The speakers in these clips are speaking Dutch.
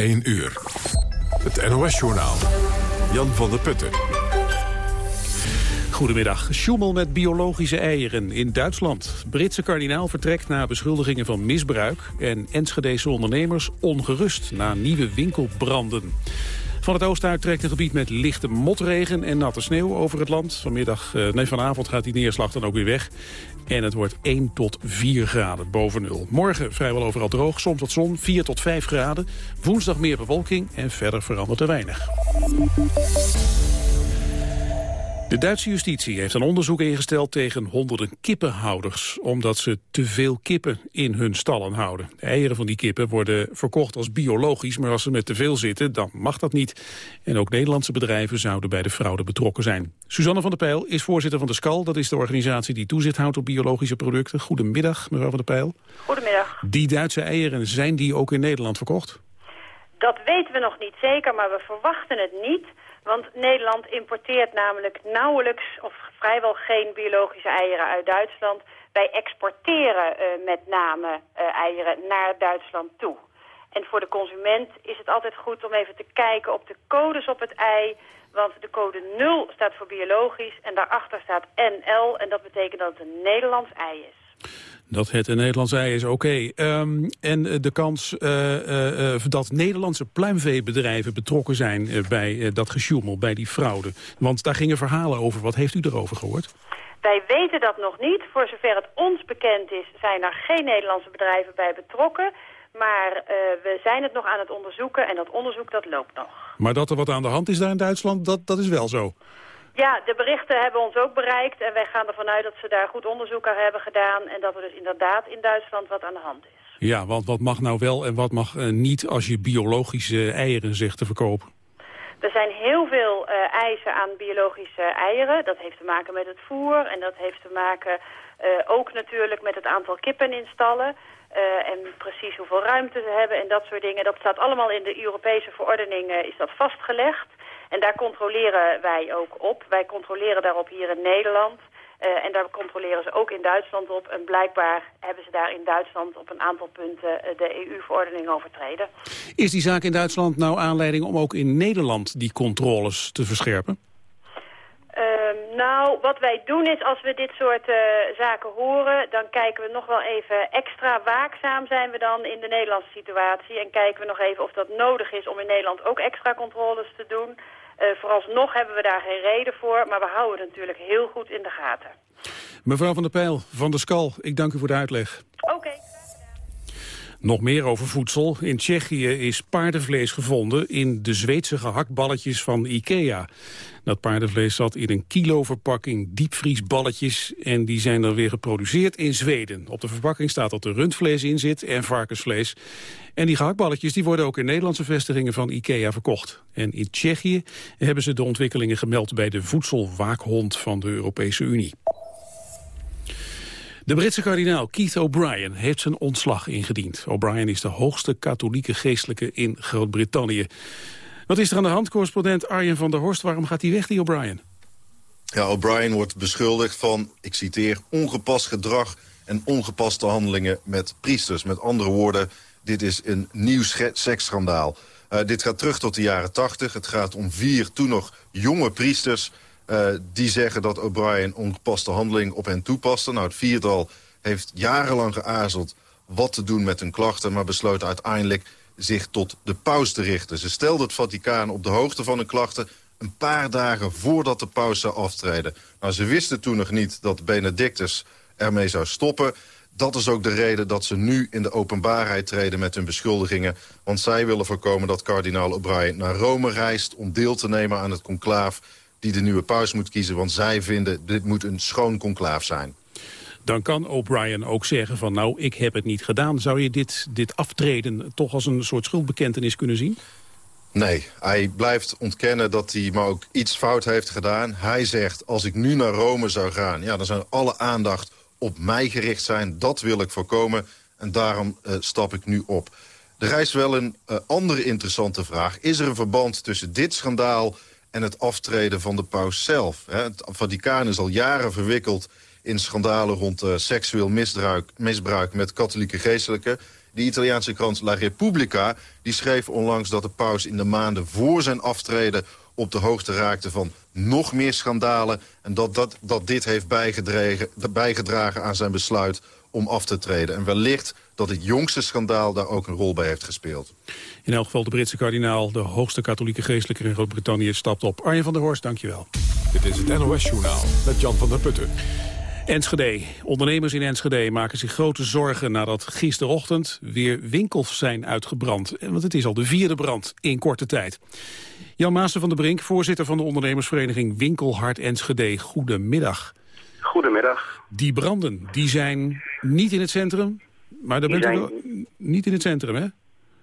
1 uur. Het NOS-journaal. Jan van der Putten. Goedemiddag. Sjoemel met biologische eieren in Duitsland. Britse kardinaal vertrekt na beschuldigingen van misbruik... en Enschedese ondernemers ongerust na nieuwe winkelbranden. Van het oosten uit trekt een gebied met lichte motregen en natte sneeuw over het land. Vanmiddag, eh, nee, vanavond gaat die neerslag dan ook weer weg. En het wordt 1 tot 4 graden boven nul. Morgen vrijwel overal droog, soms wat zon, 4 tot 5 graden. Woensdag meer bewolking en verder verandert er weinig. De Duitse justitie heeft een onderzoek ingesteld tegen honderden kippenhouders... omdat ze te veel kippen in hun stallen houden. De eieren van die kippen worden verkocht als biologisch... maar als ze met te veel zitten, dan mag dat niet. En ook Nederlandse bedrijven zouden bij de fraude betrokken zijn. Suzanne van der Pijl is voorzitter van de SCAL. Dat is de organisatie die toezicht houdt op biologische producten. Goedemiddag, mevrouw van der Pijl. Goedemiddag. Die Duitse eieren, zijn die ook in Nederland verkocht? Dat weten we nog niet zeker, maar we verwachten het niet... Want Nederland importeert namelijk nauwelijks of vrijwel geen biologische eieren uit Duitsland. Wij exporteren uh, met name uh, eieren naar Duitsland toe. En voor de consument is het altijd goed om even te kijken op de codes op het ei. Want de code 0 staat voor biologisch en daarachter staat NL. En dat betekent dat het een Nederlands ei is. Dat het een Nederlands ei is, oké. Um, en de kans uh, uh, dat Nederlandse pluimveebedrijven betrokken zijn bij dat gesjoemel, bij die fraude. Want daar gingen verhalen over. Wat heeft u erover gehoord? Wij weten dat nog niet. Voor zover het ons bekend is, zijn er geen Nederlandse bedrijven bij betrokken. Maar uh, we zijn het nog aan het onderzoeken en dat onderzoek dat loopt nog. Maar dat er wat aan de hand is daar in Duitsland, dat, dat is wel zo? Ja, de berichten hebben ons ook bereikt en wij gaan ervan uit dat ze daar goed onderzoek aan hebben gedaan en dat er dus inderdaad in Duitsland wat aan de hand is. Ja, want wat mag nou wel en wat mag uh, niet als je biologische eieren zegt te verkopen? Er zijn heel veel uh, eisen aan biologische eieren. Dat heeft te maken met het voer en dat heeft te maken uh, ook natuurlijk met het aantal kippen in stallen. En precies hoeveel ruimte ze hebben en dat soort dingen. Dat staat allemaal in de Europese verordening, is dat vastgelegd. En daar controleren wij ook op. Wij controleren daarop hier in Nederland. Uh, en daar controleren ze ook in Duitsland op. En blijkbaar hebben ze daar in Duitsland op een aantal punten uh, de EU-verordening overtreden. Is die zaak in Duitsland nou aanleiding om ook in Nederland die controles te verscherpen? Uh, nou, wat wij doen is als we dit soort uh, zaken horen... dan kijken we nog wel even extra waakzaam zijn we dan in de Nederlandse situatie... en kijken we nog even of dat nodig is om in Nederland ook extra controles te doen... Uh, vooralsnog hebben we daar geen reden voor, maar we houden het natuurlijk heel goed in de gaten. Mevrouw van der Pijl van der Skal, ik dank u voor de uitleg. Oké. Okay. Nog meer over voedsel. In Tsjechië is paardenvlees gevonden in de Zweedse gehaktballetjes van Ikea. Dat paardenvlees zat in een kilo verpakking diepvriesballetjes... en die zijn dan weer geproduceerd in Zweden. Op de verpakking staat dat er rundvlees in zit en varkensvlees. En die gehaktballetjes die worden ook in Nederlandse vestigingen van Ikea verkocht. En in Tsjechië hebben ze de ontwikkelingen gemeld... bij de voedselwaakhond van de Europese Unie. De Britse kardinaal Keith O'Brien heeft zijn ontslag ingediend. O'Brien is de hoogste katholieke geestelijke in Groot-Brittannië. Wat is er aan de hand, correspondent Arjen van der Horst? Waarom gaat hij weg, die O'Brien? Ja, O'Brien wordt beschuldigd van, ik citeer, ongepast gedrag en ongepaste handelingen met priesters. Met andere woorden, dit is een nieuw seksschandaal. Uh, dit gaat terug tot de jaren tachtig. Het gaat om vier toen nog jonge priesters... Uh, die zeggen dat O'Brien ongepaste handeling op hen toepaste. Nou, het viertal heeft jarenlang geaarzeld wat te doen met hun klachten... maar besloot uiteindelijk zich tot de paus te richten. Ze stelde het Vaticaan op de hoogte van hun klachten... een paar dagen voordat de paus zou aftreden. Nou, ze wisten toen nog niet dat Benedictus ermee zou stoppen. Dat is ook de reden dat ze nu in de openbaarheid treden met hun beschuldigingen. Want zij willen voorkomen dat kardinaal O'Brien naar Rome reist... om deel te nemen aan het conclaaf die de nieuwe paus moet kiezen. Want zij vinden, dit moet een schoon conclaaf zijn dan kan O'Brien ook zeggen van nou, ik heb het niet gedaan. Zou je dit, dit aftreden toch als een soort schuldbekentenis kunnen zien? Nee, hij blijft ontkennen dat hij maar ook iets fout heeft gedaan. Hij zegt, als ik nu naar Rome zou gaan... ja, dan zou alle aandacht op mij gericht zijn. Dat wil ik voorkomen en daarom uh, stap ik nu op. Er rijst wel een uh, andere interessante vraag. Is er een verband tussen dit schandaal en het aftreden van de paus zelf? Het Vaticaan is al jaren verwikkeld in schandalen rond uh, seksueel misbruik, misbruik met katholieke geestelijken. De Italiaanse krant La Repubblica die schreef onlangs dat de paus in de maanden voor zijn aftreden op de hoogte raakte van nog meer schandalen... en dat, dat, dat dit heeft bijgedragen, bijgedragen aan zijn besluit om af te treden. En wellicht dat het jongste schandaal daar ook een rol bij heeft gespeeld. In elk geval de Britse kardinaal, de hoogste katholieke geestelijke in Groot-Brittannië, stapt op. Arjen van der Horst, dankjewel. Dit is het NOS-journaal met Jan van der Putten. Enschede. Ondernemers in Enschede maken zich grote zorgen nadat gisterochtend weer winkels zijn uitgebrand. Want het is al de vierde brand in korte tijd. Jan Maassen van der Brink, voorzitter van de ondernemersvereniging Winkelhart Enschede. Goedemiddag. Goedemiddag. Die branden, die zijn niet in het centrum, maar daar bent zijn... u niet in het centrum, hè?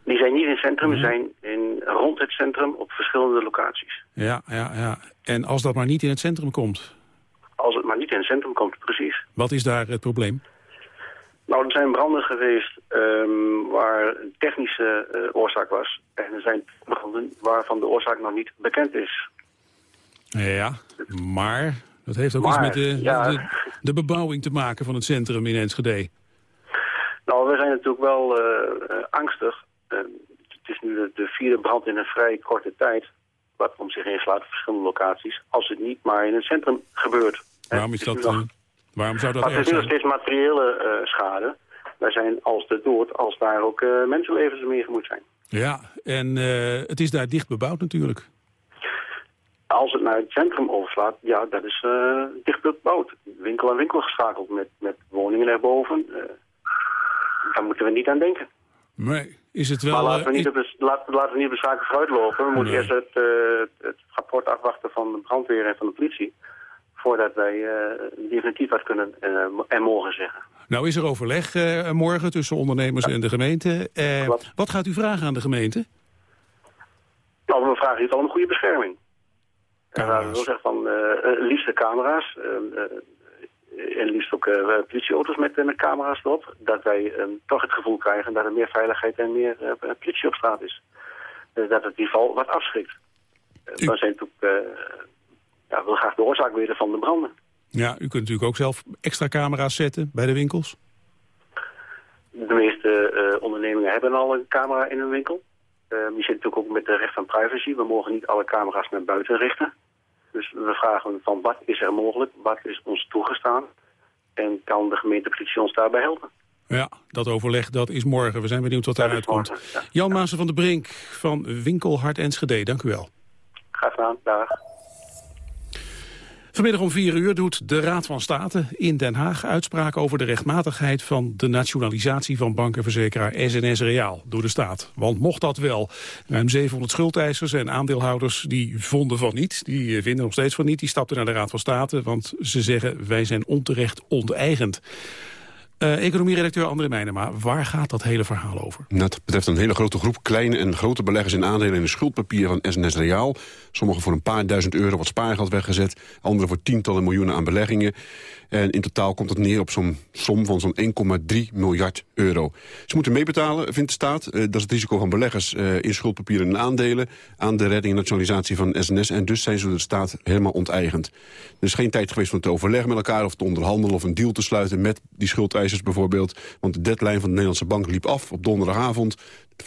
Die zijn niet in het centrum, ze zijn in, rond het centrum op verschillende locaties. Ja, ja, ja. En als dat maar niet in het centrum komt? Als het maar niet in het centrum komt, precies. Wat is daar het probleem? Nou, er zijn branden geweest um, waar een technische uh, oorzaak was. En er zijn branden waarvan de oorzaak nog niet bekend is. Ja, maar dat heeft ook maar, iets met de, ja. de, de, bebouwing te maken van het centrum in Enschede. Nou, we zijn natuurlijk wel uh, uh, angstig. het is nu de, de, vierde brand in een vrij korte tijd. Wat om zich heen slaat op verschillende locaties. Als het niet maar in het centrum gebeurt. Waarom is dat... Nog, waarom zou dat maar het is nog steeds materiële schade. Wij zijn als de dood als daar ook mensenlevens mee gemoeid zijn. Ja, en het is daar dicht bebouwd natuurlijk. Als het naar het centrum overslaat, ja, dat is uh, dicht bebouwd. Winkel aan winkel geschakeld met, met woningen erboven. Uh, daar moeten we niet aan denken. Nee, is het wel... Maar laten we niet, op, de, laten, laten we niet op de zaken vooruitlopen. We moeten eerst het, het rapport afwachten van de brandweer en van de politie. Voordat wij definitief wat kunnen en mogen zeggen. Nou is er overleg morgen tussen ondernemers en de gemeente. wat gaat u vragen aan de gemeente? Nou, we vragen hier al een goede bescherming. Camera's. En wil zeggen van uh, liefst de camera's. Uh, en liefst ook politieauto's met, met camera's erop. Dat wij toch het gevoel krijgen dat er meer veiligheid en meer politie op straat is. dat het ieder geval wat afschrikt. U... We zijn natuurlijk, ja, wil graag de oorzaak weten van de branden. Ja, u kunt natuurlijk ook zelf extra camera's zetten bij de winkels. De meeste ondernemingen hebben al een camera in hun winkel. Uh, je zit natuurlijk ook met de recht van privacy. We mogen niet alle camera's naar buiten richten. Dus we vragen van wat is er mogelijk, wat is ons toegestaan... en kan de gemeentepolitie ons daarbij helpen. Ja, dat overleg dat is morgen. We zijn benieuwd wat daaruit komt. Jan Maassen van der Brink van Winkelhart Enschede, dank u wel. Graag gedaan, dag. Vanmiddag om vier uur doet de Raad van State in Den Haag uitspraak over de rechtmatigheid van de nationalisatie van bankenverzekeraar SNS Reaal door de staat. Want mocht dat wel, ruim 700 schuldeisers en aandeelhouders die vonden van niet, die vinden nog steeds van niet, die stapten naar de Raad van State, want ze zeggen wij zijn onterecht onteigend. Uh, Economie-redacteur André Meijnema, waar gaat dat hele verhaal over? Dat betreft een hele grote groep kleine en grote beleggers in aandelen in de schuldpapier van SNS Reaal. Sommigen voor een paar duizend euro wat spaargeld weggezet, anderen voor tientallen miljoenen aan beleggingen. En in totaal komt het neer op zo'n som van zo'n 1,3 miljard euro. Ze moeten meebetalen, vindt de staat. Uh, dat is het risico van beleggers uh, in schuldpapieren en aandelen... aan de redding en nationalisatie van SNS. En dus zijn ze de staat helemaal onteigend. Er is geen tijd geweest om te overleggen met elkaar... of te onderhandelen of een deal te sluiten met die schuldeisers bijvoorbeeld. Want de deadline van de Nederlandse bank liep af op donderdagavond.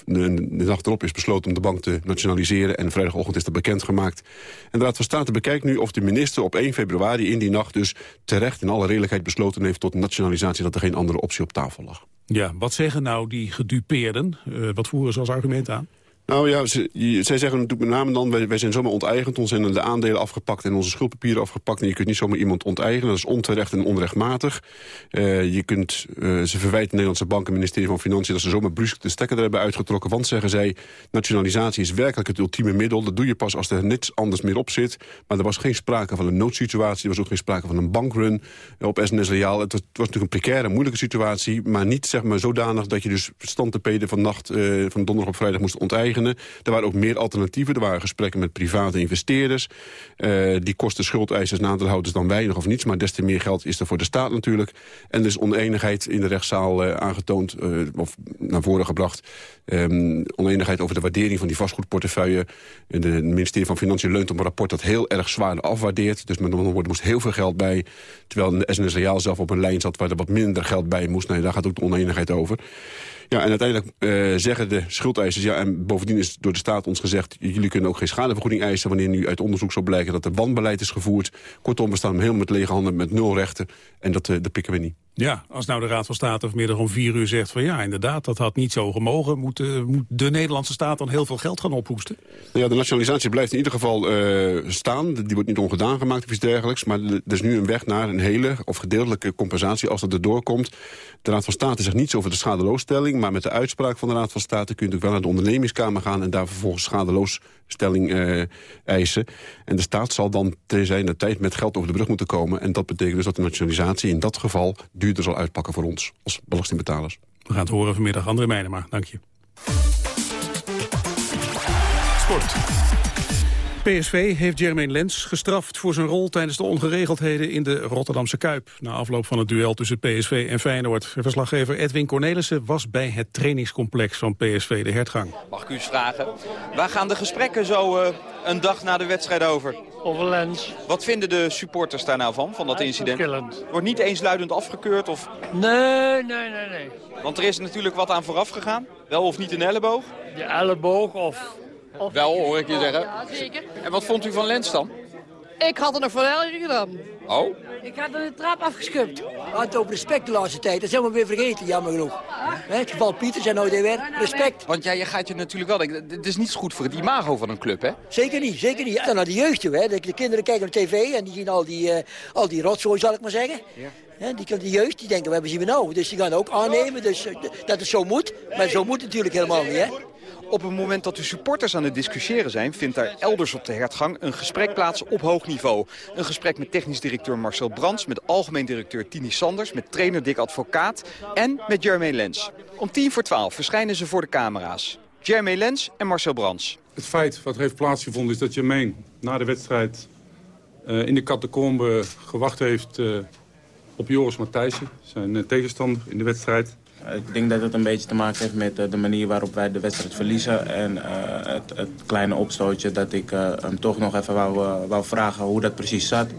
De, de dag erop is besloten om de bank te nationaliseren... en vrijdagochtend is dat bekendgemaakt. En de Raad van State bekijkt nu of de minister op 1 februari in die nacht... dus terecht in alle redelijkheid besloten heeft tot nationalisatie... dat er geen andere optie op tafel lag. Ja, wat zeggen nou die gedupeerden? Uh, wat voeren ze als argument aan? Nou ja, ze, zij zeggen natuurlijk met name dan... Wij, wij zijn zomaar onteigend, ons zijn de aandelen afgepakt... en onze schuldpapieren afgepakt. En je kunt niet zomaar iemand onteigenen. Dat is onterecht en onrechtmatig. Uh, je kunt, uh, ze verwijten de Nederlandse Bank en ministerie van Financiën... dat ze zomaar brusk de stekker er hebben uitgetrokken. Want, zeggen zij, nationalisatie is werkelijk het ultieme middel. Dat doe je pas als er niets anders meer op zit. Maar er was geen sprake van een noodsituatie. Er was ook geen sprake van een bankrun op SNS Reaal. Het was, natuurlijk een precaire, moeilijke situatie... maar niet zeg maar, zodanig dat je dus stand te peden van nacht... Uh, van donderdag op vrijdag moest onteigenen er waren ook meer alternatieven. Er waren gesprekken met private investeerders. Uh, die kosten schuldeisers en aandeelhouders dan weinig of niets. Maar des te meer geld is er voor de staat natuurlijk. En er is oneenigheid in de rechtszaal uh, aangetoond, uh, of naar voren gebracht. Um, oneenigheid over de waardering van die vastgoedportefeuille. Het ministerie van Financiën leunt op een rapport dat heel erg zwaar afwaardeert. Dus met andere woorden moest heel veel geld bij. Terwijl de SNS Reaal zelf op een lijn zat waar er wat minder geld bij moest. Nee, daar gaat ook de oneenigheid over. Ja, en uiteindelijk uh, zeggen de schuldeisers... ja, en bovendien is door de staat ons gezegd... jullie kunnen ook geen schadevergoeding eisen... wanneer nu uit onderzoek zou blijken dat er wanbeleid is gevoerd. Kortom, we staan helemaal met lege handen met nul rechten. En dat, uh, dat pikken we niet. Ja, als nou de Raad van State vanmiddag om vier uur zegt van ja, inderdaad, dat had niet zo gemogen. Moet, uh, moet de Nederlandse staat dan heel veel geld gaan ophoesten? Ja, de nationalisatie blijft in ieder geval uh, staan. Die wordt niet ongedaan gemaakt of iets dergelijks. Maar er is nu een weg naar een hele of gedeeltelijke compensatie als dat erdoor komt. De Raad van State zegt niets over de schadeloosstelling. Maar met de uitspraak van de Raad van State kun je natuurlijk wel naar de ondernemingskamer gaan... en daar vervolgens schadeloosstelling uh, eisen. En de staat zal dan zijn de tijd met geld over de brug moeten komen. En dat betekent dus dat de nationalisatie in dat geval duurder zal uitpakken voor ons als belastingbetalers. We gaan het horen vanmiddag. André Meijnema, dank je. Sport. PSV heeft Jermaine Lens gestraft voor zijn rol tijdens de ongeregeldheden in de Rotterdamse Kuip. Na afloop van het duel tussen PSV en Feyenoord. Verslaggever Edwin Cornelissen was bij het trainingscomplex van PSV de Hertgang. Mag ik u eens vragen, waar gaan de gesprekken zo uh, een dag na de wedstrijd over? Over Lens. Wat vinden de supporters daar nou van, van dat incident? Wordt niet eensluidend afgekeurd? Of... Nee, nee, nee, nee. Want er is natuurlijk wat aan vooraf gegaan. Wel of niet een elleboog? De elleboog of... of... Wel, hoor ik je zeggen. Ja, zeker. En wat vond u van Lens dan? Ik had er nog van erger gedaan. Oh? Ik had er de trap afgeschupt. Het over respect de laatste tijd. Dat zijn we weer vergeten, jammer genoeg. He, het geval Pieters en nou weer. Respect. Want ja, je gaat je natuurlijk wel denken, het is niet goed voor het imago van een club, hè? Zeker niet, zeker niet. En naar de jeugd toe, hè. De, de kinderen kijken op tv en die zien al die, uh, al die rotzooi, zal ik maar zeggen. Ja. He, die, de jeugd die denken, we hebben zien we nou. Dus die gaan ook aannemen dus, uh, dat het zo moet. Maar zo moet het natuurlijk helemaal niet, hè. Op het moment dat de supporters aan het discussiëren zijn... vindt daar elders op de hertgang een gesprek plaats op hoog niveau. Een gesprek met technisch directeur Marcel Brands... met algemeen directeur Tini Sanders... met trainer Dick Advocaat en met Jermaine Lens. Om tien voor twaalf verschijnen ze voor de camera's. Jermaine Lens en Marcel Brands. Het feit wat heeft plaatsgevonden is dat Jermaine na de wedstrijd... Uh, in de catacombe gewacht heeft uh, op Joris Matthijssen, zijn uh, tegenstander in de wedstrijd... Ik denk dat het een beetje te maken heeft met de manier waarop wij de wedstrijd verliezen. En uh, het, het, kleine opstootje dat ik uh, hem toch nog even wou, uh, wou, vragen hoe dat precies zat.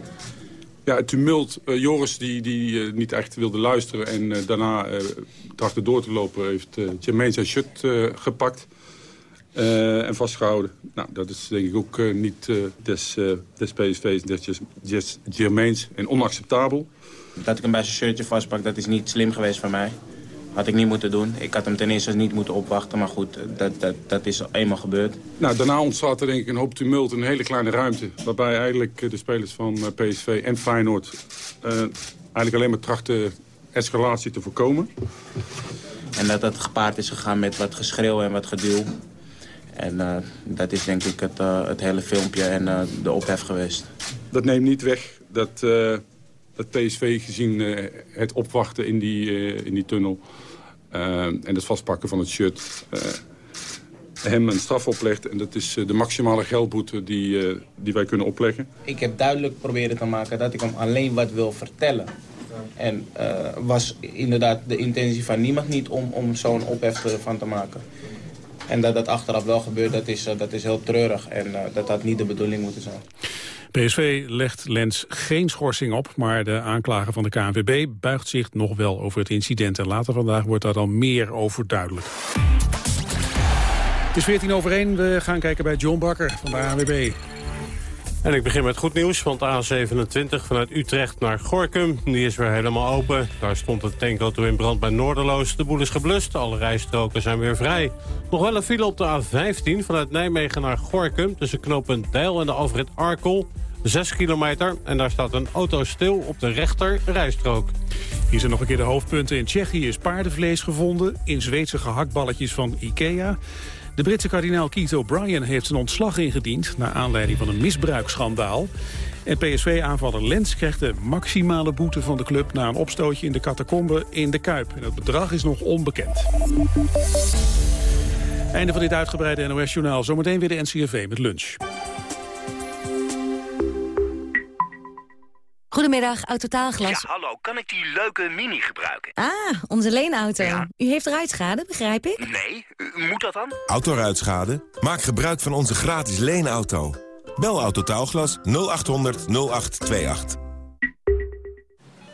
Ja, het tumult. Joris die, die niet echt wilde luisteren en daarna trachtte door te lopen... heeft Jermaine zijn shirt gepakt en vastgehouden. Nou, dat is denk ik ook niet des, des PSV's, des, des Jermaines en onacceptabel. Dat ik hem bij zijn shirtje vastpak, dat is niet slim geweest van mij. Had ik niet moeten doen. Ik had hem ten eerste niet moeten opwachten. Maar goed, dat, dat, dat is eenmaal gebeurd. Nou, daarna ontstaat er denk ik een hoop tumult in een hele kleine ruimte. Waarbij eigenlijk de spelers van PSV en Feyenoord... Uh, eigenlijk alleen maar trachten escalatie te voorkomen. En dat dat gepaard is gegaan met wat geschreeuw en wat geduw. En uh, dat is denk ik het, uh, het hele filmpje en de ophef geweest. Dat neemt niet weg dat, dat PSV gezien het opwachten in die, in die tunnel... en het vastpakken van het shirt hem een straf oplegt. En dat is de maximale geldboete die, die wij kunnen opleggen. Ik heb duidelijk proberen te maken dat ik hem alleen wat wil vertellen. En uh, was inderdaad de intentie van niemand niet om, om zo'n ophef van te maken. En dat dat achteraf wel gebeurt, dat is, dat is heel treurig. En dat had niet de bedoeling moeten zijn. PSV legt Lens geen schorsing op, maar de aanklager van de KNVB buigt zich nog wel over het incident. En later vandaag wordt daar dan meer over duidelijk. Het is 14 over 1. We gaan kijken bij John Bakker van de ANWB. En ik begin met goed nieuws, want A27 vanuit Utrecht naar Gorkum, die is weer helemaal open. Daar stond het tankauto in brand bij Noorderloos. De boel is geblust, alle rijstroken zijn weer vrij. Nog wel een file op de A15 vanuit Nijmegen naar Gorkum... tussen knooppunt Deil en de afrit Arkel. 6 kilometer en daar staat een auto stil op de rechter rijstrook. Hier zijn nog een keer de hoofdpunten. In Tsjechië is paardenvlees gevonden, in Zweedse gehaktballetjes van Ikea... De Britse kardinaal Keith O'Brien heeft zijn ontslag ingediend... naar aanleiding van een misbruiksschandaal. En PSV-aanvaller Lens krijgt de maximale boete van de club... na een opstootje in de catacombe in de Kuip. En het bedrag is nog onbekend. Einde van dit uitgebreide NOS-journaal. Zometeen weer de NCRV met lunch. Goedemiddag, Autotaalglas. Ja, hallo. Kan ik die leuke Mini gebruiken? Ah, onze leenauto. Ja. U heeft ruitschade, begrijp ik? Nee, u moet dat dan? Autoruitschade? Maak gebruik van onze gratis leenauto. Bel Autotaalglas 0800 0828.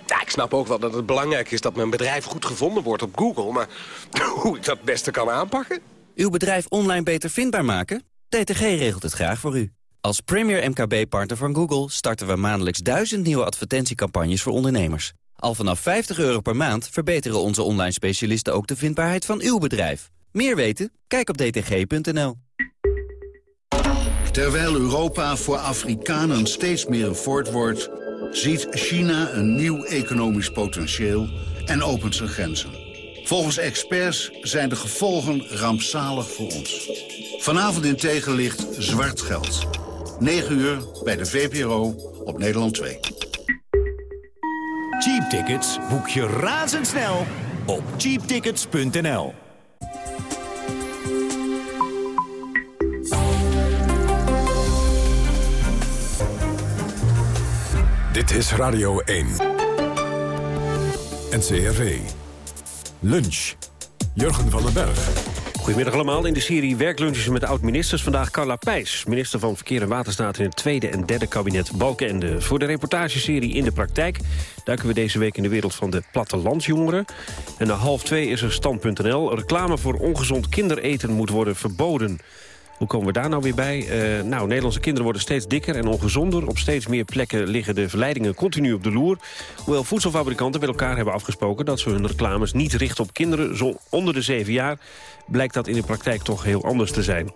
Ja, ik snap ook wel dat het belangrijk is dat mijn bedrijf goed gevonden wordt op Google. Maar hoe ik dat het beste kan aanpakken? Uw bedrijf online beter vindbaar maken? DTG regelt het graag voor u. Als premier MKB-partner van Google starten we maandelijks duizend nieuwe advertentiecampagnes voor ondernemers. Al vanaf 50 euro per maand verbeteren onze online specialisten ook de vindbaarheid van uw bedrijf. Meer weten? Kijk op dtg.nl. Terwijl Europa voor Afrikanen steeds meer een fort wordt... ziet China een nieuw economisch potentieel en opent zijn grenzen. Volgens experts zijn de gevolgen rampzalig voor ons. Vanavond in tegenlicht zwart geld. 9 uur bij de VPRO op Nederland 2. Cheap tickets boek je razendsnel op cheaptickets.nl. Dit is Radio 1. NCRV. Lunch. Jurgen van den Berg. Goedemiddag allemaal. In de serie Werklunches met oud-ministers. Vandaag Carla Pijs, minister van Verkeer en Waterstaat... in het tweede en derde kabinet Balkenende. Voor de reportageserie In de Praktijk... duiken we deze week in de wereld van de plattelandsjongeren. En na half twee is er stand.nl. Reclame voor ongezond kindereten moet worden verboden. Hoe komen we daar nou weer bij? Uh, nou, Nederlandse kinderen worden steeds dikker en ongezonder. Op steeds meer plekken liggen de verleidingen continu op de loer. Hoewel voedselfabrikanten met elkaar hebben afgesproken... dat ze hun reclames niet richten op kinderen onder de 7 jaar blijkt dat in de praktijk toch heel anders te zijn.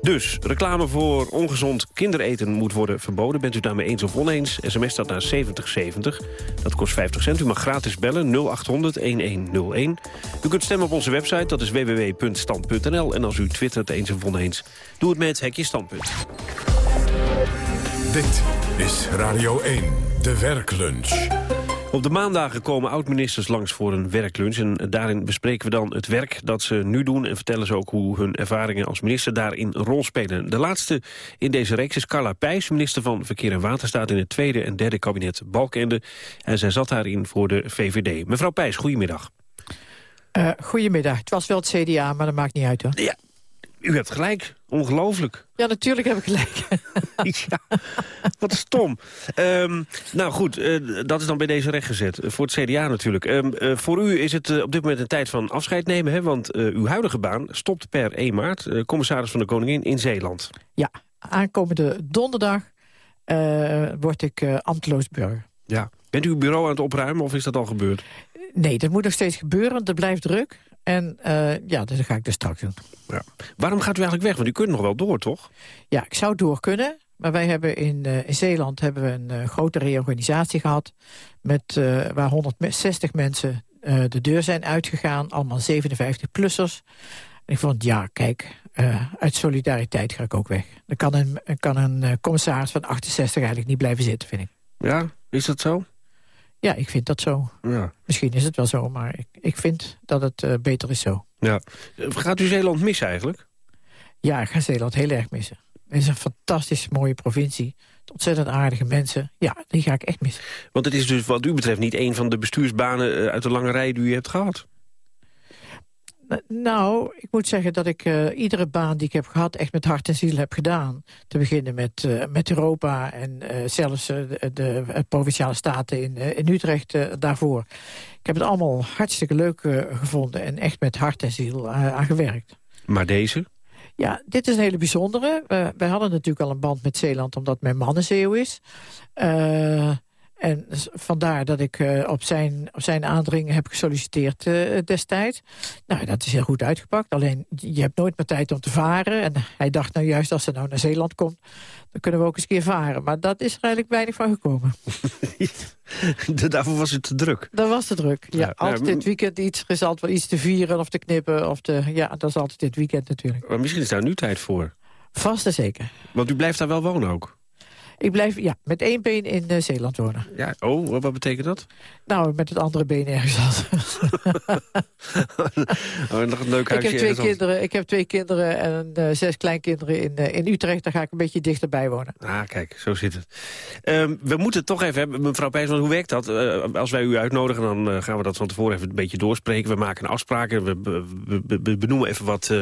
Dus, reclame voor ongezond kindereten moet worden verboden. Bent u daarmee eens of oneens? SMS staat naar 7070. Dat kost 50 cent. U mag gratis bellen 0800-1101. U kunt stemmen op onze website, dat is www.stand.nl. En als u twittert eens of oneens, doe het met hekje standpunt. Dit is Radio 1, de werklunch. Op de maandagen komen oud-ministers langs voor een werklunch. En daarin bespreken we dan het werk dat ze nu doen... en vertellen ze ook hoe hun ervaringen als minister daarin een rol spelen. De laatste in deze reeks is Carla Pijs, minister van Verkeer en Waterstaat... in het tweede en derde kabinet Balkende. En zij zat daarin voor de VVD. Mevrouw Pijs, goedemiddag. Uh, goedemiddag. Het was wel het CDA, maar dat maakt niet uit hoor. Ja, u hebt gelijk. Ongelooflijk. Ja, natuurlijk heb ik gelijk. ja, wat stom. Um, nou goed, uh, dat is dan bij deze recht gezet. Uh, voor het CDA natuurlijk. Um, uh, voor u is het op dit moment een tijd van afscheid nemen. Hè? Want uw huidige baan stopt per 1 maart. commissaris van de Koningin in Zeeland. Ja, aankomende donderdag word ik ambteloos burger. Ja. Bent u uw bureau aan het opruimen of is dat al gebeurd? Nee, dat moet nog steeds gebeuren. Dat blijft druk. En uh, ja, dat ga ik dus straks doen. Ja. Waarom gaat u eigenlijk weg? Want u kunt nog wel door, toch? Ja, ik zou door kunnen. Maar wij hebben in, uh, in Zeeland hebben we een uh, grote reorganisatie gehad... Met, waar 160 mensen de deur zijn uitgegaan. Allemaal 57-plussers. Ik vond, ja, kijk, uit solidariteit ga ik ook weg. Dan kan een, kan een commissaris van 68 eigenlijk niet blijven zitten, vind ik. Ja, is dat zo? Ja, ik vind dat zo. Ja. Misschien is het wel zo, maar ik, ik vind dat het uh, beter is zo. Ja. Gaat u Zeeland missen eigenlijk? Ja, ik ga Zeeland heel erg missen. Het is een fantastisch mooie provincie. Ontzettend aardige mensen. Ja, die ga ik echt missen. Want het is dus wat u betreft niet een van de bestuursbanen eh, uit de lange rij die u hebt gehad? Nou, ik moet zeggen dat ik uh, iedere baan die ik heb gehad... echt met hart en ziel heb gedaan. Te beginnen met, uh, met Europa en uh, zelfs de, de provinciale staten in, in Utrecht daarvoor. Ik heb het allemaal hartstikke leuk gevonden... en echt met hart en ziel aan gewerkt. Maar deze? Ja, dit is een hele bijzondere. wij hadden natuurlijk al een band met Zeeland... omdat mijn man een Zeeuw is. En vandaar dat ik uh, op, zijn, op zijn aandringen heb gesolliciteerd uh, destijds. Nou, dat is heel goed uitgepakt. Alleen, je hebt nooit meer tijd om te varen. En hij dacht nou juist, als ze nou naar Zeeland komt... dan kunnen we ook eens een keer varen. Maar dat is er eigenlijk weinig van gekomen. Daarvoor was het te druk. Dat was te druk, ja. ja altijd dit weekend iets. Er is altijd wel iets te vieren of te knippen. Of te, ja, dat is altijd dit weekend natuurlijk. Maar misschien is daar nu tijd voor. Vast en zeker. Want u blijft daar wel wonen ook? Ik blijf ja, met één been in uh, Zeeland wonen. Ja, oh, wat betekent dat? Nou, met het andere been ergens anders. oh, nog een leuk huisje ik heb twee kinderen, Ik heb twee kinderen en uh, zes kleinkinderen in, uh, in Utrecht. Daar ga ik een beetje dichterbij wonen. Ah, kijk, zo zit het. Um, we moeten het toch even hebben, mevrouw Pijsman, hoe werkt dat? als wij u uitnodigen, dan gaan we dat van tevoren even een beetje doorspreken. We maken afspraken, we, we, we benoemen even wat,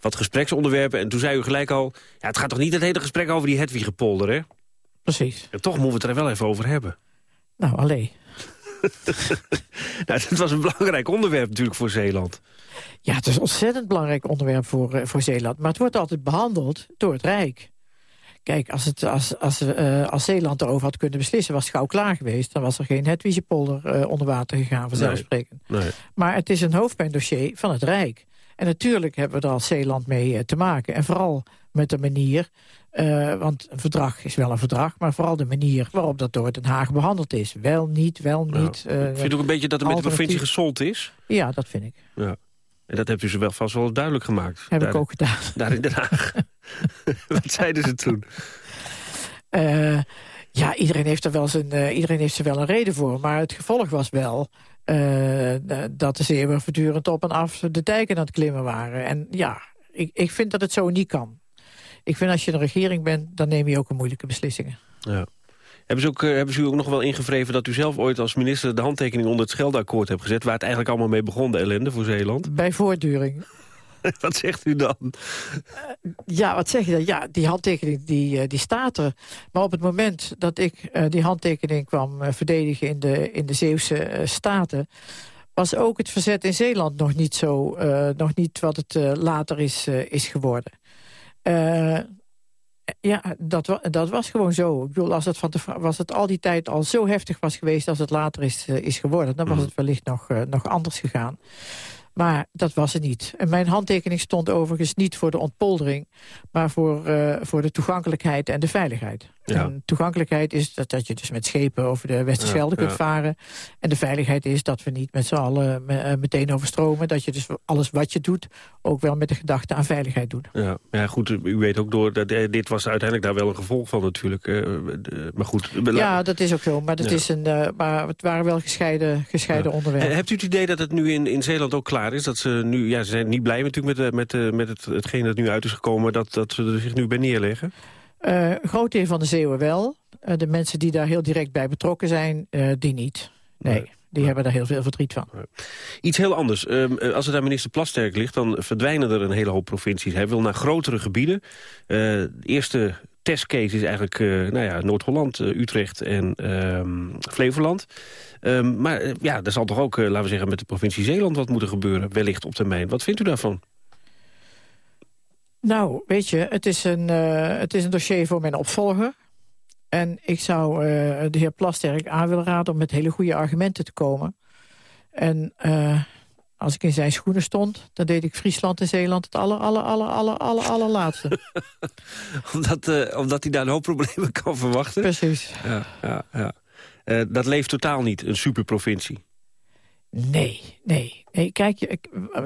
wat gespreksonderwerpen. En toen zei u gelijk al, ja, het gaat toch niet het hele gesprek over die Hedwigepolder, hè? Precies. Toch moeten we het er wel even over hebben. Nou, alleen. nou, dat was een belangrijk onderwerp natuurlijk voor Zeeland. Ja, het is een ontzettend belangrijk onderwerp voor, eh, voor Zeeland. Maar het wordt altijd behandeld door het Rijk. Kijk, als, het, als, als, eh, als Zeeland erover had kunnen beslissen... was het gauw klaar geweest. Dan was er geen Hedwiegepolder eh onder water gegaan, vanzelfsprekend. Nee. Maar het is een hoofdpijndossier van het Rijk. En natuurlijk hebben we er als Zeeland mee te maken. En vooral met de manier... eh, want een verdrag is wel een verdrag... maar vooral de manier waarop dat door Den Haag behandeld is. Wel, niet, wel, niet. eh, Ik vind ook een beetje dat er met de provincie gesold is. Ja, dat vind ik. Ja. En dat hebt u ze wel vast wel duidelijk gemaakt. Heb daar, ik ook gedaan. Daar in Den Haag. Wat zeiden ze toen? Eh, ja, iedereen heeft, er wel zijn, eh, iedereen heeft er wel een reden voor. Maar het gevolg was wel eh, dat de zeeuwen voortdurend op en af de dijken aan het klimmen waren. En ja, ik, ik vind dat het zo niet kan. Ik vind als je een regering bent, dan neem je ook een moeilijke beslissingen. Ja. Hebben ze, ook, eh, hebben ze u ook nog wel ingevreven dat u zelf ooit als minister... de handtekening onder het Scheldakkoord hebt gezet... waar het eigenlijk allemaal mee begon, de ellende voor Zeeland? Bij voortduring. Wat zegt u dan? Ja, wat zeg je dan? Ja, die handtekening die, eh, die staat er. Maar op het moment dat ik eh, die handtekening kwam eh, verdedigen in de, in de Zeeuwse eh, Staten... was ook het verzet in Zeeland nog niet, zo, eh, nog niet wat het eh, later is, eh, is geworden. Eh, ja, dat, dat was gewoon zo. Ik bedoel, als het, van was het al die tijd al zo heftig was geweest... als het later is, eh, is geworden, dan was het wellicht nog, eh, nog anders gegaan. Maar dat was het niet. En mijn handtekening stond overigens niet voor de ontpoldering... maar voor, voor de toegankelijkheid en de veiligheid. Ja. En toegankelijkheid is dat, dat je dus met schepen over de Westerschelde Ja, kunt varen. En de veiligheid is dat we niet met z'n allen me- eh, meteen overstromen. Dat je dus alles wat je doet ook wel met de gedachte aan veiligheid doet. Ja, ja, goed, u weet ook door, dat, eh, dit was uiteindelijk daar wel een gevolg van natuurlijk. eh, maar goed, Ja, dat is ook zo. Maar, dat is een, maar het waren wel gescheiden, gescheiden onderwerpen. Hebt u het idee dat het nu in, in Zeeland ook klaar is? Dat ze nu, ja, ze zijn niet blij natuurlijk met, de, met, de, met het, hetgeen dat nu uit is gekomen, dat, dat ze er zich nu bij neerleggen? Een groot deel van de Zeeuwen wel. Eh, de mensen die daar heel direct bij betrokken zijn, eh, die niet. Nee, die hebben daar heel veel verdriet van. Iets heel anders. Ehm, eh, als het aan minister Plasterk ligt, dan verdwijnen er een hele hoop provincies. Hij wil naar grotere gebieden. De eerste testcase is eigenlijk nou ja, Noord-Holland, Utrecht en ehm, Flevoland. Ehm, maar ja, er zal toch ook, laten we zeggen, met de provincie Zeeland wat moeten gebeuren, wellicht op termijn. Wat vindt u daarvan? Nou, weet je, het is een, eh, het is een dossier voor mijn opvolger. En ik zou eh, de heer Plasterk aan willen raden om met hele goede argumenten te komen. En eh, als ik in zijn schoenen stond, dan deed ik Friesland en Zeeland het aller, aller, aller, aller, aller, allerlaatste. omdat, omdat hij daar een hoop problemen kan verwachten? Precies. Ja, ja, ja. Dat leeft totaal niet, een superprovincie. Nee, nee. nee kijk,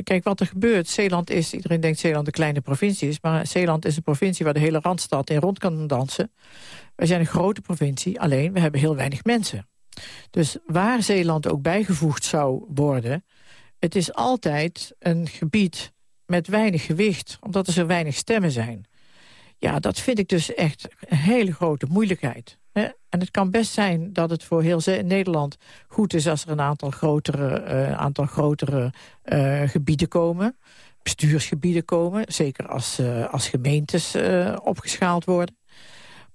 kijk wat er gebeurt. Zeeland is, iedereen denkt Zeeland een kleine provincie is... maar Zeeland is een provincie waar de hele Randstad in rond kan dansen. Wij zijn een grote provincie, alleen we hebben heel weinig mensen. Dus waar Zeeland ook bijgevoegd zou worden... het is altijd een gebied met weinig gewicht... omdat er zo weinig stemmen zijn. Ja, dat vind ik dus echt een hele grote moeilijkheid. En het kan best zijn dat het voor heel Nederland goed is... als er een aantal grotere, eh, aantal grotere eh, gebieden komen. Bestuursgebieden komen. Zeker als, eh, als gemeentes opgeschaald worden.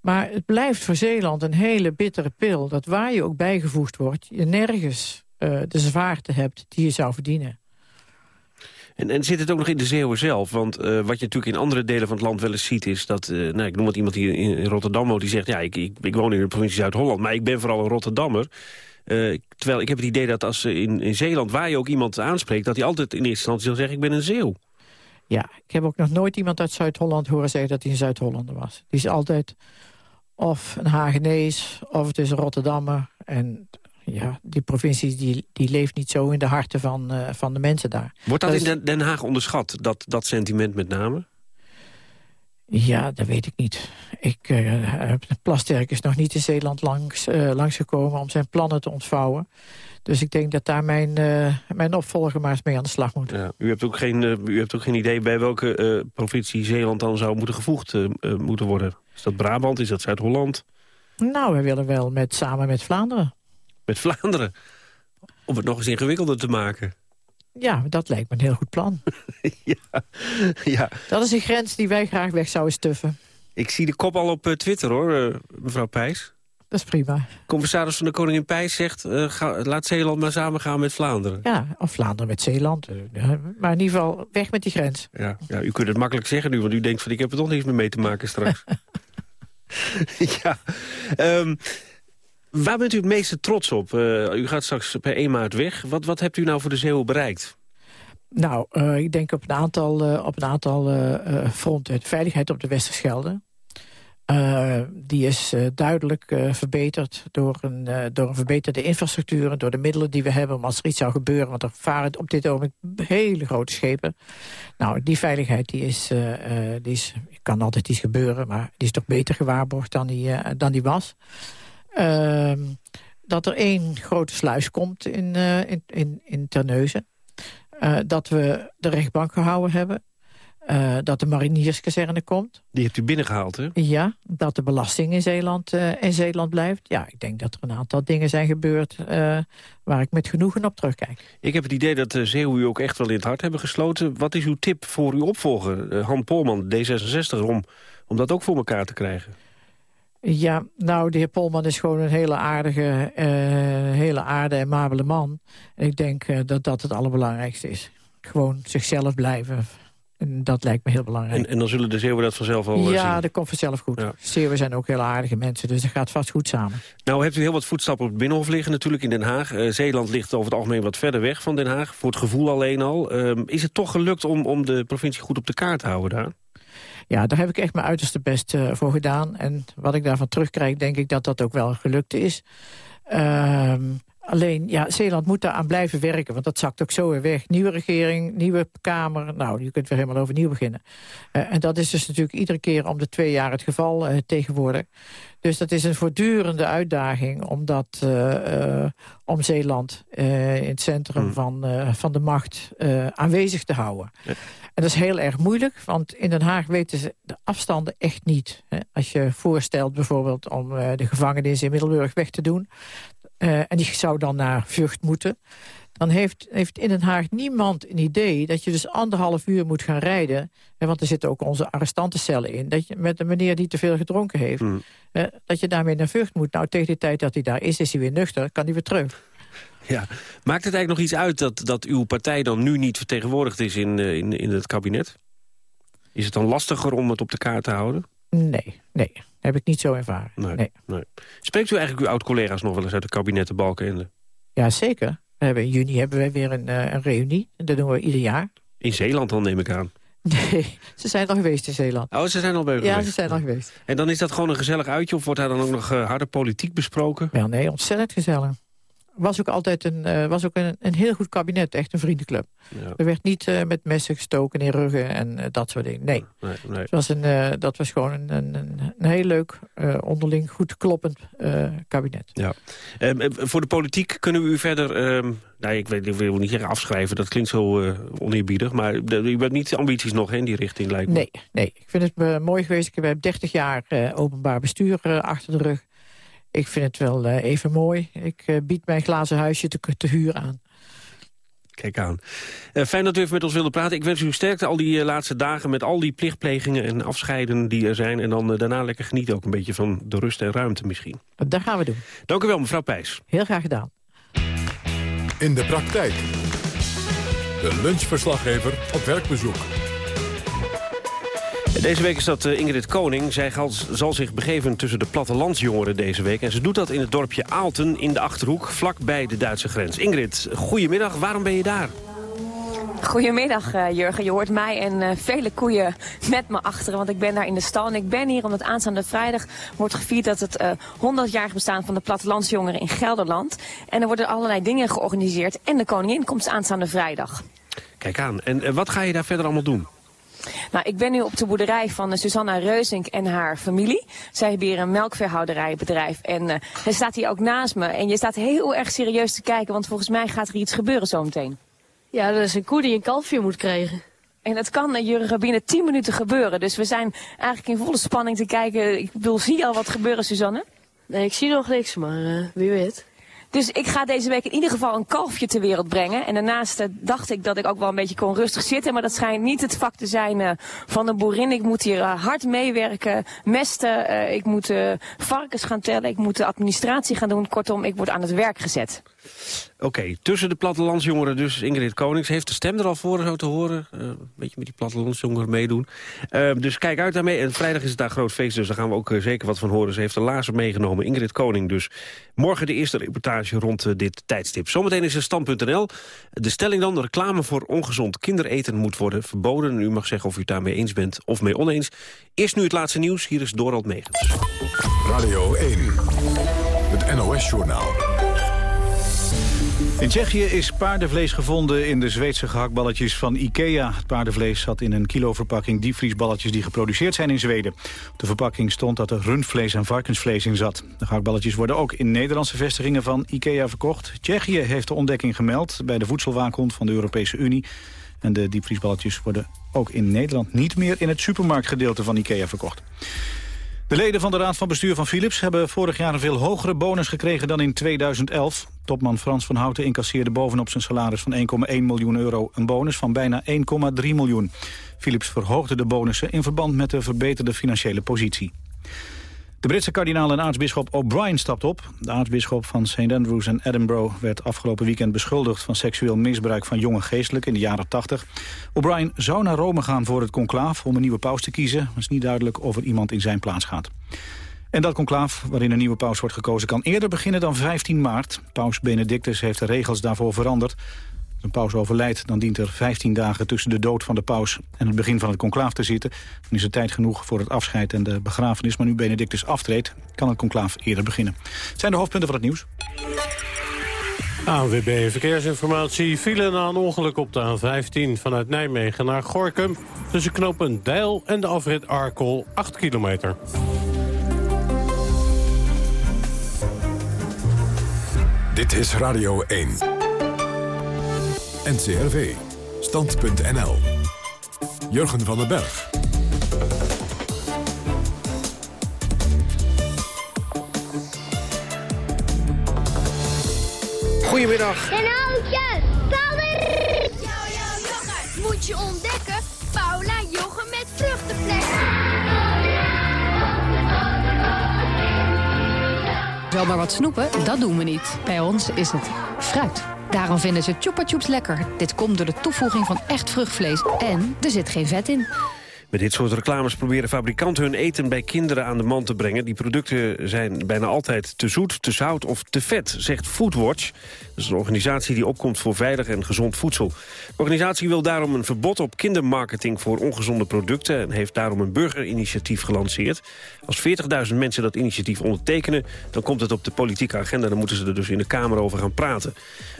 Maar het blijft voor Zeeland een hele bittere pil... dat waar je ook bijgevoegd wordt... je nergens de zwaarte hebt die je zou verdienen. En, zit het ook nog in de Zeeuwen zelf? Want eh, wat je natuurlijk in andere delen van het land wel eens ziet... is dat, eh, nou, ik noem wat iemand die in, Rotterdam woont... die zegt, ja, ik, ik, ik woon in de provincie Zuid-Holland... maar ik ben vooral een Rotterdammer. Eh, terwijl ik heb het idee dat als in, in Zeeland... waar je ook iemand aanspreekt... dat hij altijd in eerste instantie zal zeggen... ik ben een Zeeuw. Ja, ik heb ook nog nooit iemand uit Zuid-Holland horen zeggen dat hij een Zuid-Hollander was. Die is altijd of een Hagenees of het is een Rotterdammer. En ja, die provincie die, die leeft niet zo in de harten van, eh, van de mensen daar. Wordt dat, Dat in Den, Haag onderschat, dat, dat sentiment met name? Ja, dat weet ik niet. Ik, eh, Plasterk is nog niet in Zeeland langs, eh, langsgekomen om zijn plannen te ontvouwen. Dus ik denk dat daar mijn, mijn opvolger maar eens mee aan de slag moet. Ja, u, hebt ook geen, u hebt ook geen idee bij welke provincie Zeeland dan zou moeten gevoegd moeten worden. Is dat Brabant, is dat Zuid-Holland? Nou, we willen wel met, samen met Vlaanderen. Met Vlaanderen? Om het nog eens ingewikkelder te maken. Ja, dat lijkt me een heel goed plan. ja. Dat is een grens die wij graag weg zouden stuffen. Ik zie de kop al op eh, Twitter, hoor, eh, mevrouw Pijs. dat is prima. Commissaris van de Koningin Pijs zegt... eh, ga- laat Zeeland maar samengaan met Vlaanderen. Ja, of Vlaanderen met Zeeland. ja, Maar in ieder geval weg met die grens. Ja, ja, u kunt het makkelijk zeggen nu, want u denkt van ik heb er toch niks meer mee te maken straks. ja. Ehm, waar bent u het meeste trots op? Eh, u gaat straks per 1 maart weg. Wat, wat hebt u nou voor de Zeeuwen bereikt? Nou, eh, ik denk op een aantal, eh, op een aantal fronten. Veiligheid op de Westerschelde. Die is duidelijk verbeterd door een, door verbeterde infrastructuur... en door de middelen die we hebben om als er iets zou gebeuren... want er varen op dit ogenblik hele grote schepen. Nou, die veiligheid die is, die is... kan altijd iets gebeuren, maar die is toch beter gewaarborgd dan die, dan die was. Ehm, dat er één grote sluis komt in, eh, in, in, in Terneuzen. Eh, dat we de rechtbank gehouden hebben. Eh, dat de marinierskazerne komt. Die hebt u binnengehaald, hè? Ja, dat de belasting in Zeeland, in Zeeland blijft. Ja, ik denk dat er een aantal dingen zijn gebeurd... waar ik met genoegen op terugkijk. Ik heb het idee dat de Zeeuwen u ook echt wel in het hart hebben gesloten. Wat is uw tip voor uw opvolger, Han Polman, D66, om, om dat ook voor elkaar te krijgen? Ja, nou, de heer Polman is gewoon een hele aardige, eh, hele aarde en mabele man. En ik denk eh, dat dat het allerbelangrijkste is. Gewoon zichzelf blijven. En dat lijkt me heel belangrijk. En, en dan zullen de Zeeuwen dat vanzelf wel eh, ja, zien. dat komt vanzelf goed. Ja. Zeeuwen zijn ook hele aardige mensen, dus dat gaat vast goed samen. Nou hebt u heel wat voetstappen op het Binnenhof liggen natuurlijk in Den Haag. Zeeland ligt over het algemeen wat verder weg van Den Haag. Voor het gevoel alleen al. Ehm, is het toch gelukt om, om de provincie goed op de kaart te houden daar? Ja, daar heb ik echt mijn uiterste best eh, voor gedaan. En wat ik daarvan terugkrijg, denk ik dat dat ook wel gelukt is. Ehm, alleen, ja, Zeeland moet daaraan blijven werken, want dat zakt ook zo weer weg. Nieuwe regering, nieuwe Kamer, nou, je kunt weer helemaal overnieuw beginnen. Eh, en dat is dus natuurlijk iedere keer om de twee jaar het geval eh, tegenwoordig. Dus dat is een voortdurende uitdaging om, dat, eh, om Zeeland in het centrum van, eh, van de macht aanwezig te houden. En dat is heel erg moeilijk, want in Den Haag weten ze de afstanden echt niet. Als je voorstelt bijvoorbeeld om eh, de gevangenis in Middelburg weg te doen... eh, en die zou dan naar Vught moeten... dan heeft, heeft in Den Haag niemand een idee dat je dus anderhalf uur moet gaan rijden... Hè, want er zitten ook onze arrestantencellen in... Dat je, met een meneer die te veel gedronken heeft... hè, dat je daarmee naar Vught moet. Nou, tegen de tijd dat hij daar is, is hij weer nuchter, kan hij weer terug. Ja. Maakt het eigenlijk nog iets uit dat, dat uw partij dan nu niet vertegenwoordigd is in, eh, in, in het kabinet? Is het dan lastiger om het op de kaart te houden? Nee, nee, heb ik niet zo ervaren. Nee. nee. Spreekt u eigenlijk uw oud-collega's nog wel eens uit de kabinetten Balkenende? Ja, zeker. We hebben, in juni hebben wij weer een, eh, een reunie. Dat doen we ieder jaar. In Zeeland dan, neem ik aan. Nee, ze zijn al geweest in Zeeland. Oh, ze zijn al bij Ja, geweest. ze zijn al geweest. En dan is dat gewoon een gezellig uitje? Of wordt daar dan ook nog uh, harde politiek besproken? Wel, nee, ontzettend gezellig. Was ook altijd een, uh, was ook een, een heel goed kabinet, echt een vriendenclub. Ja. Er werd niet uh, met messen gestoken in ruggen en uh, dat soort dingen. Nee, nee, nee. Het was een, dat was gewoon een, een, een heel leuk, onderling goed kloppend kabinet. Ja. Um, voor de politiek kunnen we u verder, um, nou, ik, weet, ik wil niet zeggen afschrijven, dat klinkt zo uh, oneerbiedig, maar u hebt niet ambities nog hè, in die richting lijkt me. Nee, nee. ik vind het mooi geweest. Ik heb 30 jaar openbaar bestuur achter de rug. Ik vind het wel uh, even mooi. Ik uh, bied mijn glazen huisje te, te huur aan. Kijk aan. Uh, fijn dat u even met ons wilde praten. Ik wens u sterkte al die laatste dagen met al die plichtplegingen en afscheiden die er zijn. En dan daarna lekker genieten ook een beetje van de rust en ruimte misschien. Dat gaan we doen. Dank u wel, mevrouw Pijs. Heel graag gedaan. In de praktijk. De lunchverslaggever op werkbezoek. Deze week is dat uh, Ingrid Koning. Zij zal zich begeven tussen de plattelandsjongeren deze week. En ze doet dat in het dorpje Aalten in de Achterhoek, vlak bij de Duitse grens. Ingrid, goedemiddag. Waarom ben je daar? Goedemiddag uh, Jurgen. Je hoort mij en uh, vele koeien met me achteren, want ik ben daar in de stal. En ik ben hier omdat aanstaande vrijdag wordt gevierd dat het uh, 100-jarig bestaan van de plattelandsjongeren in Gelderland. En er worden allerlei dingen georganiseerd en de koningin komt aanstaande vrijdag. Kijk aan. En wat ga je daar verder allemaal doen? Nou, ik ben nu op de boerderij van uh, Susanna Reuzink en haar familie. Zij hebben hier een melkveehouderijbedrijf. En uh, hij staat hier ook naast me. En je staat heel erg serieus te kijken, want volgens mij gaat er iets gebeuren zometeen. Ja, dat is een koe die een kalfje moet krijgen. En dat kan, uh, Jurgen, binnen 10 minuten gebeuren. Dus we zijn eigenlijk in volle spanning te kijken. Ik bedoel, zie je al wat gebeuren, Suzanne? Nee, ik zie nog niks, maar wie weet. Dus ik ga deze week in ieder geval een kalfje ter wereld brengen. En daarnaast eh, dacht ik dat ik ook wel een beetje kon rustig zitten. Maar dat schijnt niet het vak te zijn uh, van een boerin. Ik moet hier uh, hard meewerken, mesten. ik moet varkens gaan tellen. Ik moet de administratie gaan doen. Kortom, ik word aan het werk gezet. Oké, tussen de plattelandsjongeren dus Ingrid Konings. Heeft de stem er al voor zo te horen? Uh, een beetje met die plattelandsjongeren meedoen. Uh, dus kijk uit daarmee. En vrijdag is het daar groot feest, dus daar gaan we ook uh, zeker wat van horen. Ze heeft de lazer meegenomen, Ingrid Koning dus. Morgen de eerste reportage rond dit tijdstip. Zometeen is er stand.nl. De stelling dan, de reclame voor ongezond kindereten moet worden verboden. U mag zeggen of u het daarmee eens bent of mee oneens. Eerst nu het laatste nieuws. Hier is Dorald Megens. Radio 1, het NOS-journaal. In Tsjechië is paardenvlees gevonden in de Zweedse gehaktballetjes van Ikea. Het paardenvlees zat in een kiloverpakking diepvriesballetjes die geproduceerd zijn in Zweden. Op de verpakking stond dat er rundvlees en varkensvlees in zat. De gehaktballetjes worden ook in Nederlandse vestigingen van Ikea verkocht. Tsjechië heeft de ontdekking gemeld bij de voedselwaakhond van de Europese Unie. En de diepvriesballetjes worden ook in Nederland niet meer in het supermarktgedeelte van Ikea verkocht. De leden van de Raad van Bestuur van Philips hebben vorig jaar een veel hogere bonus gekregen dan in 2011. Topman Frans van Houten incasseerde bovenop zijn salaris van 1,1 miljoen euro een bonus van bijna 1,3 miljoen. Philips verhoogde de bonussen in verband met de verbeterde financiële positie. De Britse kardinaal en aartsbisschop O'Brien stapt op. De aartsbisschop van St. Andrews en Edinburgh werd afgelopen weekend beschuldigd van seksueel misbruik van jonge geestelijken in de jaren 80. O'Brien zou naar Rome gaan voor het conclaaf om een nieuwe paus te kiezen. Het is niet duidelijk of er iemand in zijn plaats gaat. En dat conclaaf, waarin een nieuwe paus wordt gekozen, kan eerder beginnen dan 15 maart. Paus Benedictus heeft de regels daarvoor veranderd. Als een paus overlijdt, dan dient er 15 dagen tussen de dood van de paus en het begin van het conclaaf te zitten. Dan is er tijd genoeg voor het afscheid en de begrafenis. Maar nu Benedictus aftreedt, kan het conclaaf eerder beginnen. Het zijn de hoofdpunten van het nieuws. ANWB Verkeersinformatie. File na een ongeluk op de A15 vanuit Nijmegen naar Gorkum. Tussen knooppunt Deil en de afrit Arkel 8 kilometer. Dit is Radio 1. NCRV. Stand.nl. Jurgen van den Berg. Goedemiddag. Een oudje, Paulus! Moet je ontdekken, Paula Joggen met vruchtenflessen. Zomaar wat snoepen, dat doen we niet. Bij ons is het fruit. Daarom vinden ze Chupa Chups lekker. Dit komt door de toevoeging van echt vruchtvlees. En er zit geen vet in. Met dit soort reclames proberen fabrikanten hun eten bij kinderen aan de man te brengen. Die producten zijn bijna altijd te zoet, te zout of te vet, zegt Foodwatch. Dat is een organisatie die opkomt voor veilig en gezond voedsel. De organisatie wil daarom een verbod op kindermarketing voor ongezonde producten... en heeft daarom een burgerinitiatief gelanceerd. Als 40.000 mensen dat initiatief ondertekenen... dan komt het op de politieke agenda. Dan moeten ze er dus in de Kamer over gaan praten.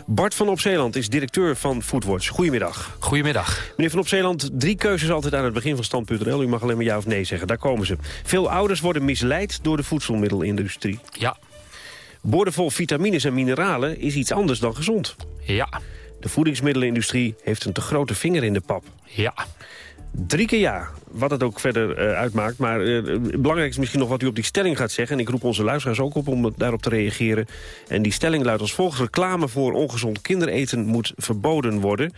Bart van Opzeeland is directeur van Foodwatch. Goedemiddag. Goedemiddag. Meneer van Opzeeland, drie keuzes altijd aan het begin van stand.nl. U mag alleen maar ja of nee zeggen. Daar komen ze. Veel ouders worden misleid door de voedselmiddelindustrie. Ja. Boordevol vitamines en mineralen is iets anders dan gezond. Ja. De voedingsmiddelenindustrie heeft een te grote vinger in de pap. Ja. Drie keer ja, wat het ook verder uh, uitmaakt. Maar uh, belangrijk is misschien nog wat u op die stelling gaat zeggen. En ik roep onze luisteraars ook op om daarop te reageren. En die stelling luidt als volgt. Reclame voor ongezond kindereten moet verboden worden.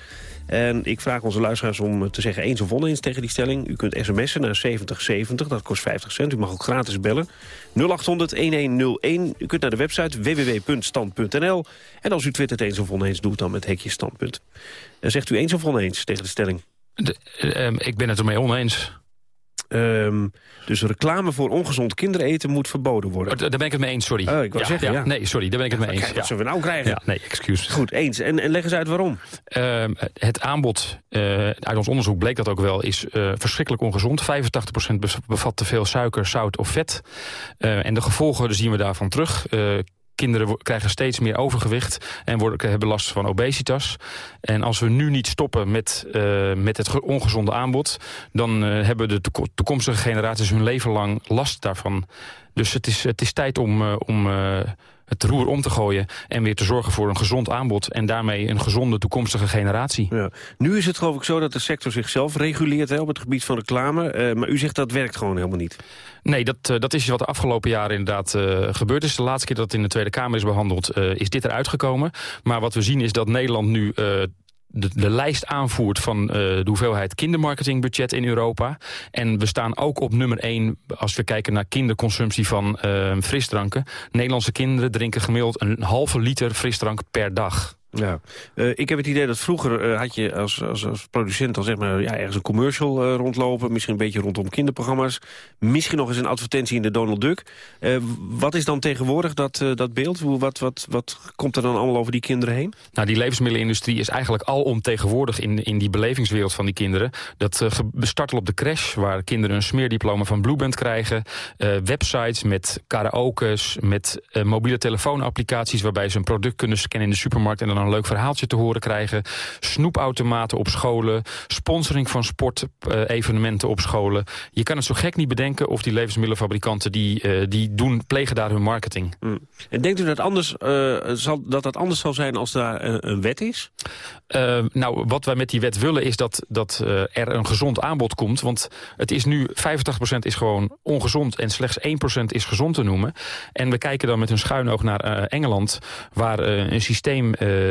En ik vraag onze luisteraars om te zeggen eens of oneens tegen die stelling. U kunt sms'en naar 7070, dat kost 50 cent. U mag ook gratis bellen. 0800-1101. U kunt naar de website www.stand.nl. En als u twittert eens of oneens, doe het dan met hekje standpunt. En zegt u eens of oneens tegen de stelling? De, uh, ik ben het ermee oneens. Um, dus reclame voor ongezond kindereten moet verboden worden. Daar ben ik het mee eens, sorry. Oh, ik wou ja, zeggen, ja. Nee, sorry, daar ben ik het mee eens. Kijk, wat zullen we nou krijgen? Nee, excuus. Goed, eens. En, en leg eens uit waarom. Uh, het aanbod, uh, uit ons onderzoek bleek dat ook wel, is uh, verschrikkelijk ongezond. 85% bevat te veel suiker, zout of vet. en de gevolgen zien we daarvan terug kinderen krijgen steeds meer overgewicht en worden, hebben last van obesitas. En als we nu niet stoppen met, uh, met het ongezonde aanbod... dan uh, hebben de toekomstige generaties hun leven lang last daarvan. Dus het is, het is tijd om, uh, om het roer om te gooien... en weer te zorgen voor een gezond aanbod... en daarmee een gezonde toekomstige generatie. Ja. Nu is het geloof ik zo dat de sector zichzelf reguleert hè, op het gebied van reclame. Uh, maar u zegt dat werkt gewoon helemaal niet. Nee, dat, uh, dat is wat de afgelopen jaren inderdaad uh, gebeurd is. De laatste keer dat het in de Tweede Kamer is behandeld, is dit eruit gekomen. Maar wat we zien is dat Nederland nu de, lijst aanvoert van uh, de hoeveelheid kindermarketingbudget in Europa. En we staan ook op nummer 1 als we kijken naar kinderconsumptie van uh, frisdranken. Nederlandse kinderen drinken gemiddeld een halve liter frisdrank per dag. Ja, uh, ik heb het idee dat vroeger uh, had je als, als, als producent dan zeg maar ja, ergens een commercial uh, rondlopen. Misschien een beetje rondom kinderprogramma's. Misschien nog eens een advertentie in de Donald Duck. wat is dan tegenwoordig dat, dat beeld? Hoe, wat, wat, wat komt er dan allemaal over die kinderen heen? Nou, die levensmiddelenindustrie is eigenlijk alomtegenwoordig in, in die belevingswereld van die kinderen. Dat start al op de crash, waar kinderen een smeerdiploma van Blueband krijgen. websites met karaokes, met mobiele telefoonapplicaties waarbij ze een product kunnen scannen in de supermarkt en dan een leuk verhaaltje te horen krijgen. Snoepautomaten op scholen. Sponsoring van sportevenementen op scholen. Je kan het zo gek niet bedenken of die levensmiddelenfabrikanten... die, uh, die doen, plegen daar hun marketing. Mm. En denkt u dat, anders, uh, zal, dat dat anders zal zijn als daar een wet is? nou, wat wij met die wet willen is dat, dat er een gezond aanbod komt. Want het is nu 85% is gewoon ongezond en slechts 1% is gezond te noemen. En we kijken dan met een schuin oog naar Engeland... waar een systeem uh,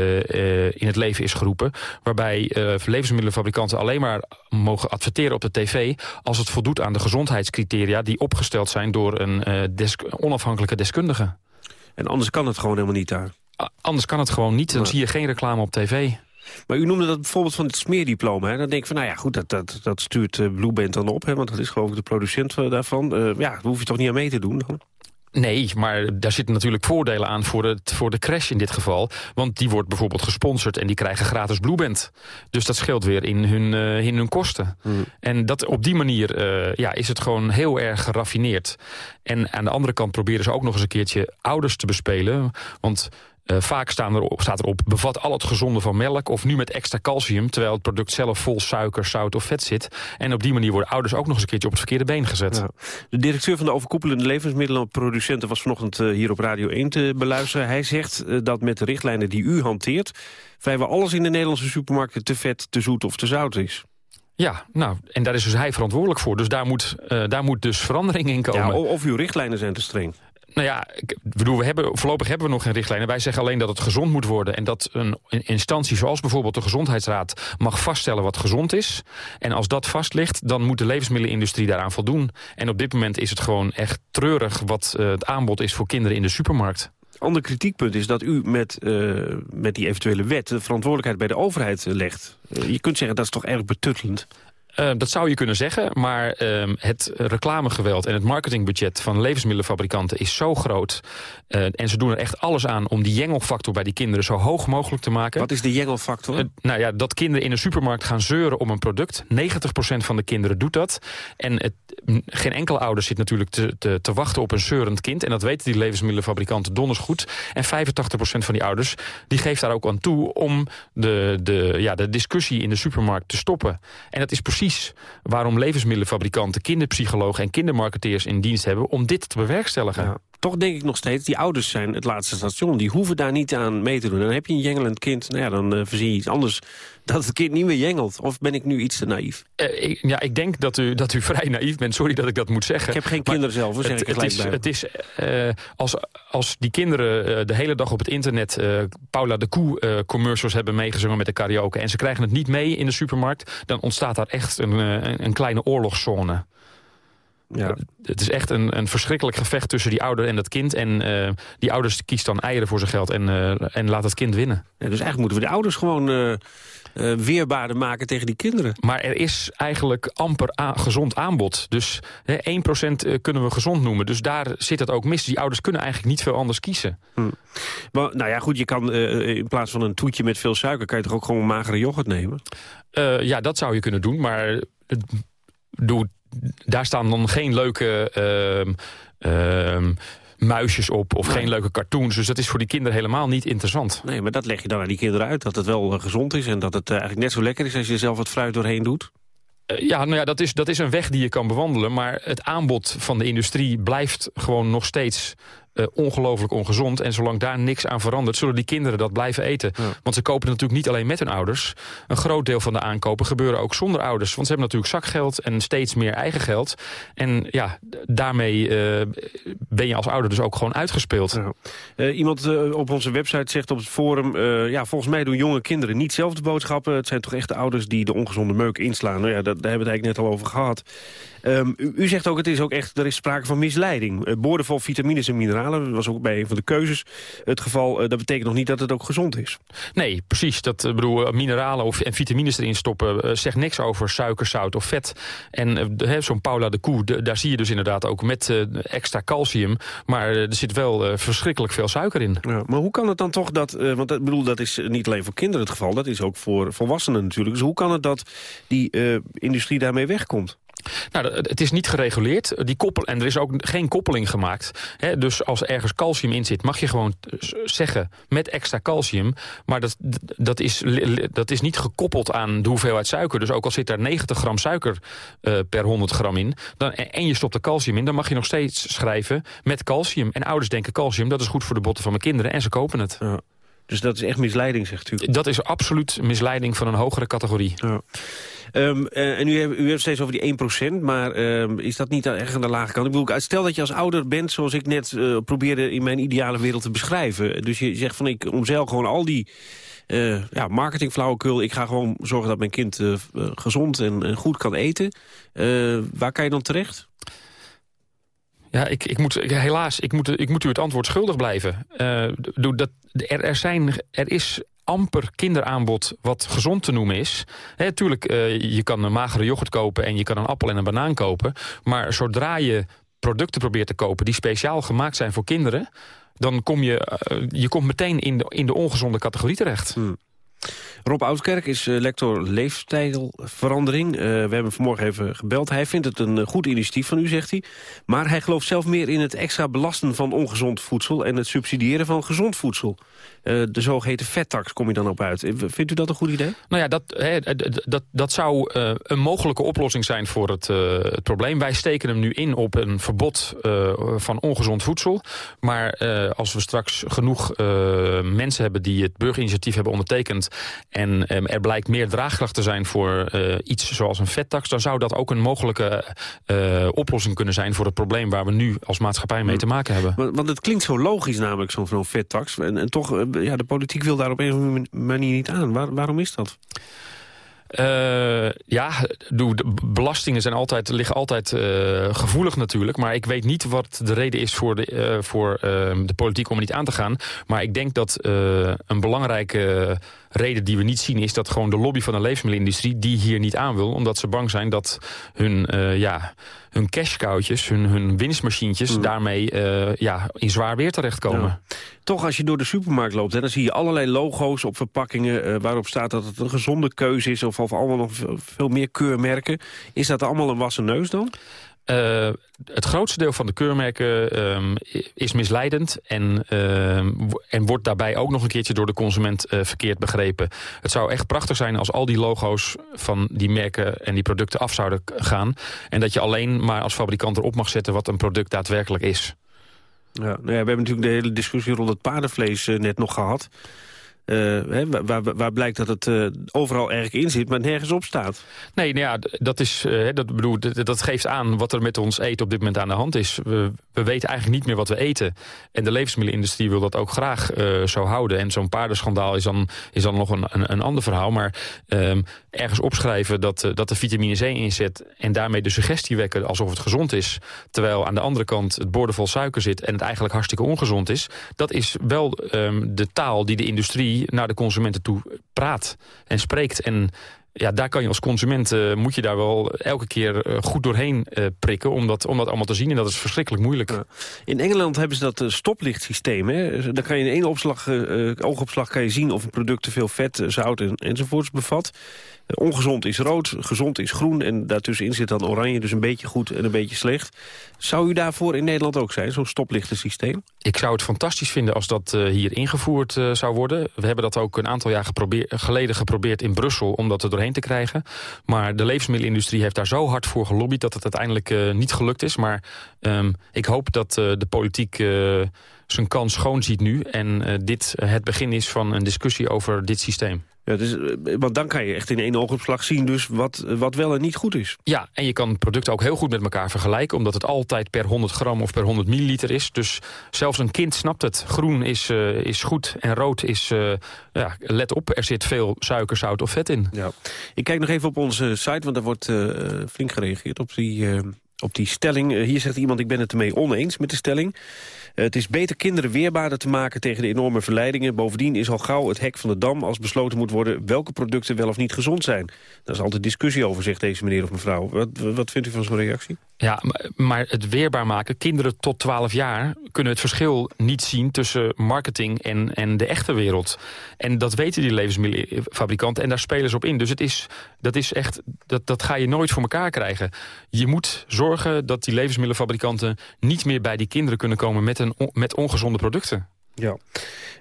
in het leven is geroepen. Waarbij uh, levensmiddelenfabrikanten alleen maar mogen adverteren op de tv... als het voldoet aan de gezondheidscriteria die opgesteld zijn door een desk onafhankelijke deskundige. En anders kan het gewoon helemaal niet daar? Anders kan het gewoon niet. Dan zie je geen reclame op tv. Maar u noemde dat bijvoorbeeld van het smeerdiploma. Hè? Dan denk ik van, nou ja, goed, dat, dat, dat stuurt Blueband dan op. Hè? Want dat is geloof ik de producent daarvan. Uh, ja, daar hoef je toch niet aan mee te doen dan? Nee, maar daar zitten natuurlijk voordelen aan voor, het, voor de crash in dit geval. Want die wordt bijvoorbeeld gesponsord en die krijgen gratis Blueband. Dus dat scheelt weer in hun, uh, in hun kosten. Hmm. En dat, op die manier uh, ja, is het gewoon heel erg geraffineerd. En aan de andere kant proberen ze ook nog eens een keertje ouders te bespelen. Want vaak staan er, staat erop, bevat al het gezonde van melk... of nu met extra calcium, terwijl het product zelf vol suiker, zout of vet zit. En op die manier worden ouders ook nog eens een keertje op het verkeerde been gezet. De directeur van de overkoepelende levensmiddelenproducenten... was vanochtend uh, hier op Radio 1 te beluisteren. Hij zegt uh, dat met de richtlijnen die u hanteert... vrijwel alles in de Nederlandse supermarkten te vet, te zoet of te zout is. Ja, nou, en daar is dus hij verantwoordelijk voor. Dus daar moet, daar moet dus verandering in komen. Ja, of uw richtlijnen zijn te streng. Nou ja, ik bedoel, we hebben, voorlopig hebben we nog geen richtlijnen. Wij zeggen alleen dat het gezond moet worden. En dat een instantie zoals bijvoorbeeld de Gezondheidsraad... mag vaststellen wat gezond is. En als dat vast ligt, dan moet de levensmiddelenindustrie daaraan voldoen. En op dit moment is het gewoon echt treurig... wat uh, het aanbod is voor kinderen in de supermarkt. Ander kritiekpunt is dat u met, uh, met die eventuele wet... de verantwoordelijkheid bij de overheid legt. Uh, je kunt zeggen, dat is toch erg betuttelend? Uh, dat zou je kunnen zeggen, maar uh, het reclamegeweld en het marketingbudget van levensmiddelenfabrikanten is zo groot. Uh, en ze doen er echt alles aan om die jengelfactor bij die kinderen zo hoog mogelijk te maken. Wat is de jengelfactor? nou ja, dat kinderen in een supermarkt gaan zeuren om een product. 90% van de kinderen doet dat. En het, geen enkele ouder zit natuurlijk te, te, te, wachten op een zeurend kind. En dat weten die levensmiddelenfabrikanten donders goed. En 85% van die ouders die geeft daar ook aan toe om de, de, ja, de discussie in de supermarkt te stoppen. En dat is precies precies waarom levensmiddelenfabrikanten, kinderpsychologen en kindermarketeers in dienst hebben om dit te bewerkstelligen. Toch denk ik nog steeds, die ouders zijn het laatste station. Die hoeven daar niet aan mee te doen. Dan heb je een jengelend kind, nou ja, dan uh, je iets anders dat het kind niet meer jengelt. Of ben ik nu iets te naïef? Uh, ik, ja, ik denk dat u, dat u vrij naïef bent. Sorry dat ik dat moet zeggen. Ik heb geen kinderen zelf, zeg het, ik het is, het is uh, als, als die kinderen de hele dag op het internet... Paula de Koe commercials hebben meegezongen met de karaoke... en ze krijgen het niet mee in de supermarkt... dan ontstaat daar echt een, een, een kleine oorlogszone. Ja. Het is echt een, een verschrikkelijk gevecht tussen die ouder en dat kind. En uh, die ouders kiest dan eieren voor zijn geld en, uh, en laat het kind winnen. Ja, dus eigenlijk moeten we de ouders gewoon uh, weerbaarder maken tegen die kinderen. Maar er is eigenlijk amper gezond aanbod. Dus hè, 1% kunnen we gezond noemen. Dus daar zit het ook mis. Die ouders kunnen eigenlijk niet veel anders kiezen. Hm. Maar nou ja, goed, je kan in plaats van een toetje met veel suiker... kan je toch ook gewoon magere yoghurt nemen? ja, dat zou je kunnen doen, maar... Doe daar staan dan geen leuke... Uh, muisjes op of nee. geen leuke cartoons. Dus dat is voor die kinderen helemaal niet interessant. Nee, maar dat leg je dan aan die kinderen uit. Dat het wel uh, gezond is en dat het uh, eigenlijk net zo lekker is als je zelf het fruit doorheen doet. Ja, nou ja, dat is, dat is een weg die je kan bewandelen. Maar het aanbod van de industrie blijft gewoon nog steeds uh, ongelooflijk ongezond. En zolang daar niks aan verandert, zullen die kinderen dat blijven eten. Want ze kopen natuurlijk niet alleen met hun ouders. Een groot deel van de aankopen gebeuren ook zonder ouders. Want ze hebben natuurlijk zakgeld en steeds meer eigen geld. En ja, daarmee uh, ben je als ouder dus ook gewoon uitgespeeld. Ja. Uh, iemand op onze website zegt op het forum... ja, volgens mij doen jonge kinderen niet zelf de boodschappen. Het zijn toch echt de ouders die de ongezonde meuk inslaan. Nou ja, dat, daar hebben we het eigenlijk net al over gehad. Um, u, u, zegt ook, het is ook echt, er is sprake van misleiding. Uh, boordevol vitamines en mineralen, dat was ook bij een van de keuzes het geval. Uh, dat betekent nog niet dat het ook gezond is. Nee, precies. Dat uh, bedoel, mineralen of, en vitamines erin stoppen zegt niks over suiker, zout of vet. En zo'n Paula de Koe, de, daar zie je dus inderdaad ook met extra calcium. Maar er zit wel verschrikkelijk veel suiker in. Ja, maar hoe kan het dan toch dat, want dat, bedoel, dat is niet alleen voor kinderen het geval, dat is ook voor volwassenen natuurlijk. Dus hoe kan het dat die industrie daarmee wegkomt? Nou, het is niet gereguleerd. Die koppel, en er is ook geen koppeling gemaakt. Hè? Dus als ergens calcium in zit, mag je gewoon zeggen met extra calcium. Maar dat, dat, is, dat is niet gekoppeld aan de hoeveelheid suiker. Dus ook al zit daar 90 gram suiker uh, per 100 gram in... Dan, en je stopt er calcium in, dan mag je nog steeds schrijven met calcium. En ouders denken calcium, dat is goed voor de botten van mijn kinderen. En ze kopen het. Ja. Dus dat is echt misleiding, zegt u? Dat is absoluut misleiding van een hogere categorie. Ja. Um, en u hebt, u hebt steeds over die 1%, maar um, is dat niet erg aan de lage kant? Ik bedoel, stel dat je als ouder bent, zoals ik net uh, probeerde in mijn ideale wereld te beschrijven. Dus je zegt van, ik omzeil gewoon al die uh, ja, marketingflauwekul. Ik ga gewoon zorgen dat mijn kind gezond en, en, goed kan eten. waar kan je dan terecht? Ja, ik, ik moet, helaas, ik moet, ik moet u het antwoord schuldig blijven. Uh, dat, er, er, zijn, er is amper kinderaanbod wat gezond te noemen is. He, tuurlijk, uh, je kan een magere yoghurt kopen en je kan een appel en een banaan kopen. Maar zodra je producten probeert te kopen die speciaal gemaakt zijn voor kinderen... dan kom je, uh, je komt meteen in de, in de ongezonde categorie terecht. Hmm. Rob Oudkerk is uh, lector leefstijlverandering. Uh, we hebben vanmorgen even gebeld. Hij vindt het een goed initiatief van u, zegt hij. Maar hij gelooft zelf meer in het extra belasten van ongezond voedsel... en het subsidiëren van gezond voedsel. De zogeheten vettax kom je dan op uit. Vindt u dat een goed idee? Nou ja, dat, dat, dat zou een mogelijke oplossing zijn voor het, het, probleem. Wij steken hem nu in op een verbod van ongezond voedsel. Maar als we straks genoeg mensen hebben die het burgerinitiatief hebben ondertekend en um, er blijkt meer draagkracht te zijn voor uh, iets zoals een vettax... dan zou dat ook een mogelijke uh, oplossing kunnen zijn... voor het probleem waar we nu als maatschappij mee te maken hebben. Want, want het klinkt zo logisch namelijk, zo'n zo vettax. En, en toch, uh, ja, de politiek wil daar op een of andere manier niet aan. Waar, waarom is dat? Uh, ja, de belastingen zijn altijd, liggen altijd uh, gevoelig natuurlijk. Maar ik weet niet wat de reden is voor de, uh, voor, de politiek om er niet aan te gaan. Maar ik denk dat een belangrijke reden die we niet zien... is dat gewoon de lobby van de levensmiddelenindustrie die hier niet aan wil. Omdat ze bang zijn dat hun, ja, hun cashkoutjes, hun, hun winstmachientjes... Mm. daarmee ja, in zwaar weer terechtkomen. Ja. Toch, als je door de supermarkt loopt, hè, dan zie je allerlei logo's op verpakkingen... waarop staat dat het een gezonde keuze is... of of allemaal nog veel meer keurmerken. Is dat allemaal een wassen neus dan? Uh, het grootste deel van de keurmerken um, is misleidend... En, uh, en wordt daarbij ook nog een keertje door de consument uh, verkeerd begrepen. Het zou echt prachtig zijn als al die logo's van die merken en die producten af zouden gaan... en dat je alleen maar als fabrikant erop mag zetten wat een product daadwerkelijk is. Ja, nou ja, we hebben natuurlijk de hele discussie rond het paardenvlees net nog gehad... Uh, waar, waar, blijkt dat het uh, overal erg in zit, maar nergens op staat. Nee, nou ja, dat, is, uh, dat, bedoel, dat, geeft aan wat er met ons eten op dit moment aan de hand is. We, we weten eigenlijk niet meer wat we eten. En de levensmiddelenindustrie wil dat ook graag zo houden. En zo'n paardenschandaal is dan, is dan nog een, een, ander verhaal. Maar ehm, ergens opschrijven dat, dat de vitamine C inzet... en daarmee de suggestie wekken alsof het gezond is... terwijl aan de andere kant het borden suiker zit... en het eigenlijk hartstikke ongezond is... dat is wel um, de taal die de industrie naar de consumenten toe praat en spreekt. En ja, daar kan je als consument, uh, moet je daar wel elke keer uh, goed doorheen uh, prikken... Om dat, om dat allemaal te zien en dat is verschrikkelijk moeilijk. Ja. In Engeland hebben ze dat stoplichtsysteem. Hè? Dan kan je in één opslag, oogopslag kan je zien of een product te veel vet, zout en, enzovoorts bevat. Ongezond is rood, gezond is groen en daartussenin zit dan oranje. Dus een beetje goed en een beetje slecht. Zou u daarvoor in Nederland ook zijn, zo'n stoplichtensysteem? Ik zou het fantastisch vinden als dat hier ingevoerd zou worden. We hebben dat ook een aantal jaar geleden geprobeerd in Brussel... om dat er doorheen te krijgen. Maar de levensmiddelenindustrie heeft daar zo hard voor gelobbyd... dat het uiteindelijk eh, niet gelukt is. Maar ehm, ik hoop dat eh, de politiek eh, zijn kans schoon ziet nu... en dit het begin is van een discussie over dit systeem. Ja, dus, eh, want dan kan je echt in één oogopslag zien dus wat, wat wel en niet goed is. Ja, en je kan producten ook heel goed met elkaar vergelijken... omdat het altijd per 100 gram of per 100 milliliter is. Dus zelfs een kind snapt het. Groen is, eh, is goed en rood is... eh, ja, let op, er zit veel suiker, zout of vet in. Ja. Ik kijk nog even op onze site, want daar wordt flink gereageerd op die, op die stelling. Hier zegt iemand, ik ben het ermee oneens met de stelling. Eh, het is beter kinderen weerbaarder te maken tegen de enorme verleidingen. Bovendien is al gauw het hek van de dam als besloten moet worden... welke producten wel of niet gezond zijn. Daar is altijd discussie over, zegt deze meneer of mevrouw. Wat, wat vindt u van zo'n reactie? Ja, maar- het weerbaar maken, kinderen tot 12 jaar... kunnen het verschil niet zien tussen marketing en, en de echte wereld. En dat weten die levensmiddelenfabrikanten en daar spelen ze op in. Dus het is, dat, is echt, dat, dat ga je nooit voor elkaar krijgen. Je moet zorgen dat die levensmiddelenfabrikanten... niet meer bij die kinderen kunnen komen met, een, met ongezonde producten. Ja.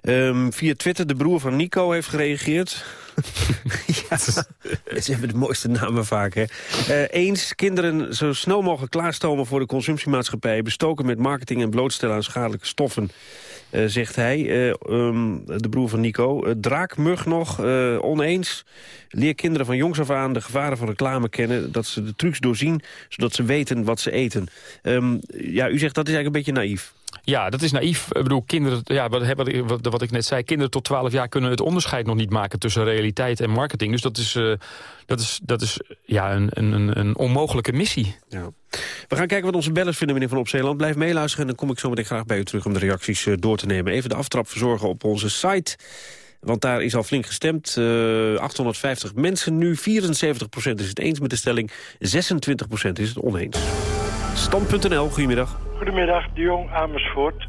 Ehm, via Twitter, de broer van Nico heeft gereageerd. ja, ze hebben de mooiste namen vaak, hè. Eh, eens, kinderen zo snel mogelijk klaarstomen voor de consumptiemaatschappij... bestoken met marketing en blootstellen aan schadelijke stoffen. eh, zegt hij, eh, ehm, de broer van Nico. Draakmug nog, oneens. Leer kinderen van jongs af aan de gevaren van reclame kennen... dat ze de trucs doorzien, zodat ze weten wat ze eten. Ehm, ja, u zegt dat is eigenlijk een beetje naïef. Ja, dat is naïef. Ik bedoel, kinderen, ja, wat, wat, ik net zei, kinderen tot 12 jaar kunnen het onderscheid nog niet maken tussen realiteit en marketing. Dus dat is, eh, dat is, dat is ja, een, een, een onmogelijke missie. Ja. We gaan kijken wat onze bellers vinden, meneer Van Opzeeland. Blijf meeluisteren en dan kom ik zo meteen graag bij u terug om de reacties eh, door te nemen. Even de aftrap verzorgen op onze site. Want daar is al flink gestemd. Eh, 850 mensen nu. 74% is het eens met de stelling. 26% is het oneens. Stand.nl, goedemiddag. Goedemiddag, de Jong Amersfoort.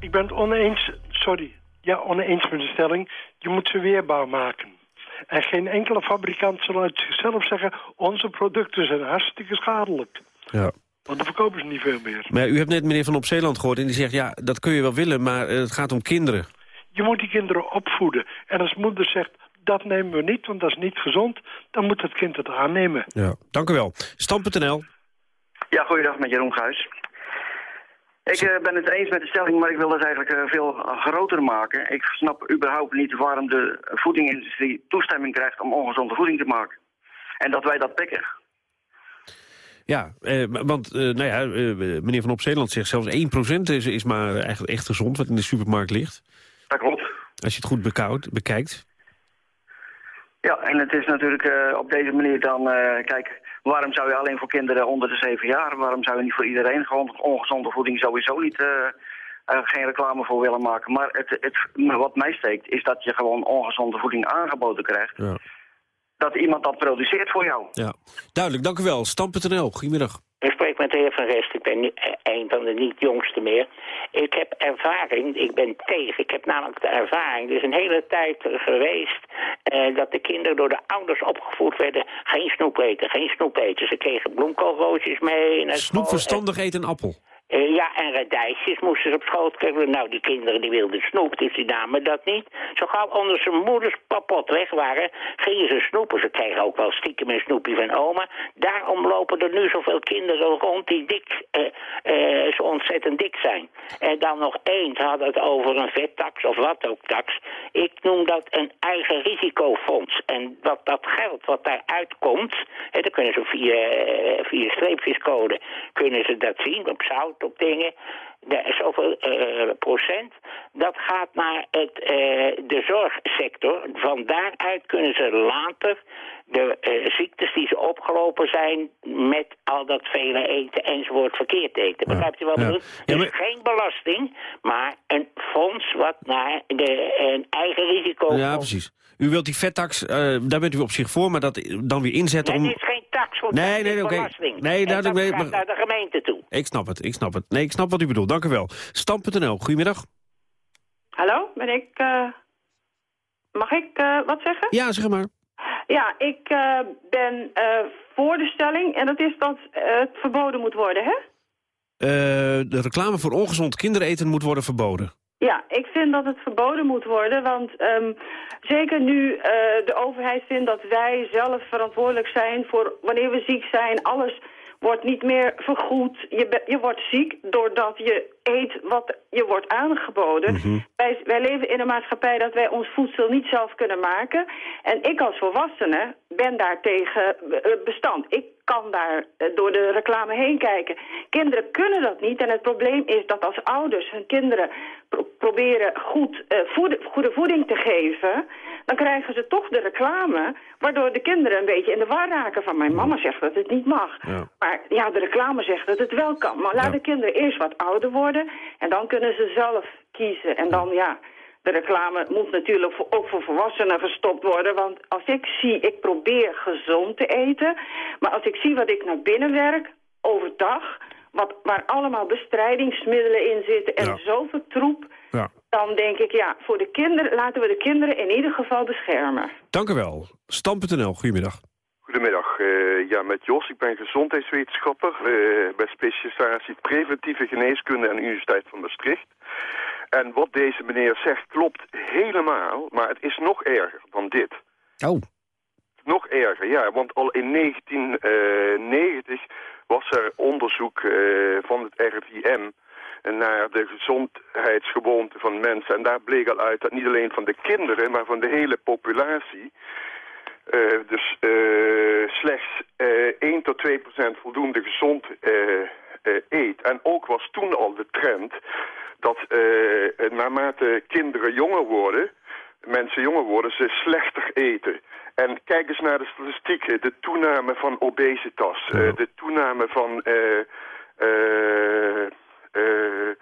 Ik ben het oneens, sorry, ja, oneens met de stelling. Je moet ze weerbaar maken. En geen enkele fabrikant zal uit zichzelf zeggen... onze producten zijn hartstikke schadelijk. Ja. Want dan verkopen ze niet veel meer. Maar u hebt net meneer Van Opzeeland gehoord en die zegt... ja, dat kun je wel willen, maar eh, het gaat om kinderen. Je moet die kinderen opvoeden. En als moeder zegt, dat nemen we niet, want dat is niet gezond... dan moet het kind het aannemen. Ja. Dank u wel. Stand.nl. Ja, goeiedag met Jeroen Guis. Ik eh, ben het eens met de stelling, maar ik wil het eigenlijk eh, veel groter maken. Ik snap überhaupt niet waarom de voedingindustrie toestemming krijgt om ongezonde voeding te maken. En dat wij dat pikken. Ja, eh, want eh, nou ja, eh, meneer Van Opzeeland zegt zelfs 1% is, is maar eigenlijk echt gezond... wat in de supermarkt ligt. Dat klopt. Als je het goed bekoudt, bekijkt. Ja, en het is natuurlijk eh, op deze manier dan... eh, kijk, waarom zou je alleen voor kinderen onder de 7 jaar... waarom zou je niet voor iedereen gewoon ongezonde voeding sowieso niet... eh, eh, geen reclame voor willen maken. Maar het, het, wat mij steekt is dat je gewoon ongezonde voeding aangeboden krijgt. Ja. Dat iemand dat produceert voor jou. ja. Duidelijk, dank u wel. Stand.nl, goedemiddag. Ik spreek met de heer Van Rest. Ik ben nu e- een van de niet jongste meer. Ik heb ervaring, ik ben tegen. Ik heb namelijk de ervaring. Er is een hele tijd geweest eh, dat de kinderen door de ouders opgevoed werden. Geen snoep eten, geen snoep eten. Ze kregen bloemkoolroosjes mee. Snoep verstandig eet een appel. Eh, ja, en radijsjes moesten ze op school krijgen. Nou, die kinderen die wilden snoep, dus die namen dat niet. Zo gauw onder zijn moeders papot weg waren, gingen ze snoepen. Ze kregen ook wel stiekem een snoepje van oma. Daarom lopen er nu zoveel kinderen rond die dik, eh, eh, zo ontzettend dik zijn. En dan nog één, ze hadden het over een vettax of wat ook tax. Ik noem dat een eigen risicofonds. En wat dat geld wat daaruit komt, hè, dan kunnen ze via, via streepjescode kunnen ze dat zien, op zout, op dingen. De, zoveel eh, procent, dat gaat naar het, eh, de zorgsector. Van daaruit kunnen ze later de eh, ziektes die ze opgelopen zijn met al dat vele eten enzovoort verkeerd eten. Begrijpt u wat ik Ja. bedoel? Ja, Dus geen belasting, maar een fonds wat naar de, een eigen risico Ja, precies. U wilt die vettax, daar bent u op zich voor, maar dat dan weer inzetten Nee, om... tax, Nee, nee, oké. belasting. Nee, dat nee, gaat maar- naar de gemeente toe. Ik snap het, ik snap het. Nee, ik snap wat u bedoelt. Dank u wel. Stam.nl, goedemiddag. Hallo, ben ik... eh, Mag ik eh, wat zeggen? Ja, zeg maar. Ja, ik eh, ben voor de stelling en dat is dat het verboden moet worden, hè? De reclame voor ongezond kindereten moet worden verboden. Ja, ik vind dat het verboden moet worden, want ehm, zeker nu eh, de overheid vindt dat wij zelf verantwoordelijk zijn voor wanneer we ziek zijn, alles wordt niet meer vergoed. Je, je wordt ziek doordat je eet wat je wordt aangeboden. wij, wij leven in een maatschappij dat wij ons voedsel niet zelf kunnen maken. En ik als volwassene ben daartegen eh, bestand. Ik kan daar eh, door de reclame heen kijken. Kinderen kunnen dat niet. En het probleem is dat als ouders hun kinderen pro- proberen goed, eh, voed- goede voeding te geven... dan krijgen ze toch de reclame... waardoor de kinderen een beetje in de war raken van... mijn mama zegt dat het niet mag. Maar ja, de reclame zegt dat het wel kan. Maar laat de kinderen eerst wat ouder worden... en dan kunnen ze zelf kiezen. En dan, ja... De reclame moet natuurlijk ook voor volwassenen gestopt worden. Want als ik zie, ik probeer gezond te eten. Maar als ik zie wat ik naar binnen werk, overdag... Wat, waar allemaal bestrijdingsmiddelen in zitten en zoveel troep... Ja. dan denk ik, ja, voor de kinderen laten we de kinderen in ieder geval beschermen. Dank u wel. Stam.nl, goedemiddag. Goedemiddag, eh, ja, met Jos. Ik ben gezondheidswetenschapper eh, bij specialisatie preventieve geneeskunde aan de Universiteit van Maastricht. En wat deze meneer zegt klopt helemaal, maar het is nog erger dan dit. Oh. Nog erger, ja, want al in 1990 was er onderzoek eh, van het RIVM naar de gezondheidsgewoonten van mensen. En daar bleek al uit dat niet alleen van de kinderen, maar van de hele populatie... eh, dus eh, slechts eh 1 tot 2 procent voldoende gezond eh, eh, eet. En ook was toen al de trend dat eh, naarmate kinderen jonger worden, mensen jonger worden, ze slechter eten. En kijk eens naar de statistieken, de toename van obesitas, eh, de toename van eh, eh, eh,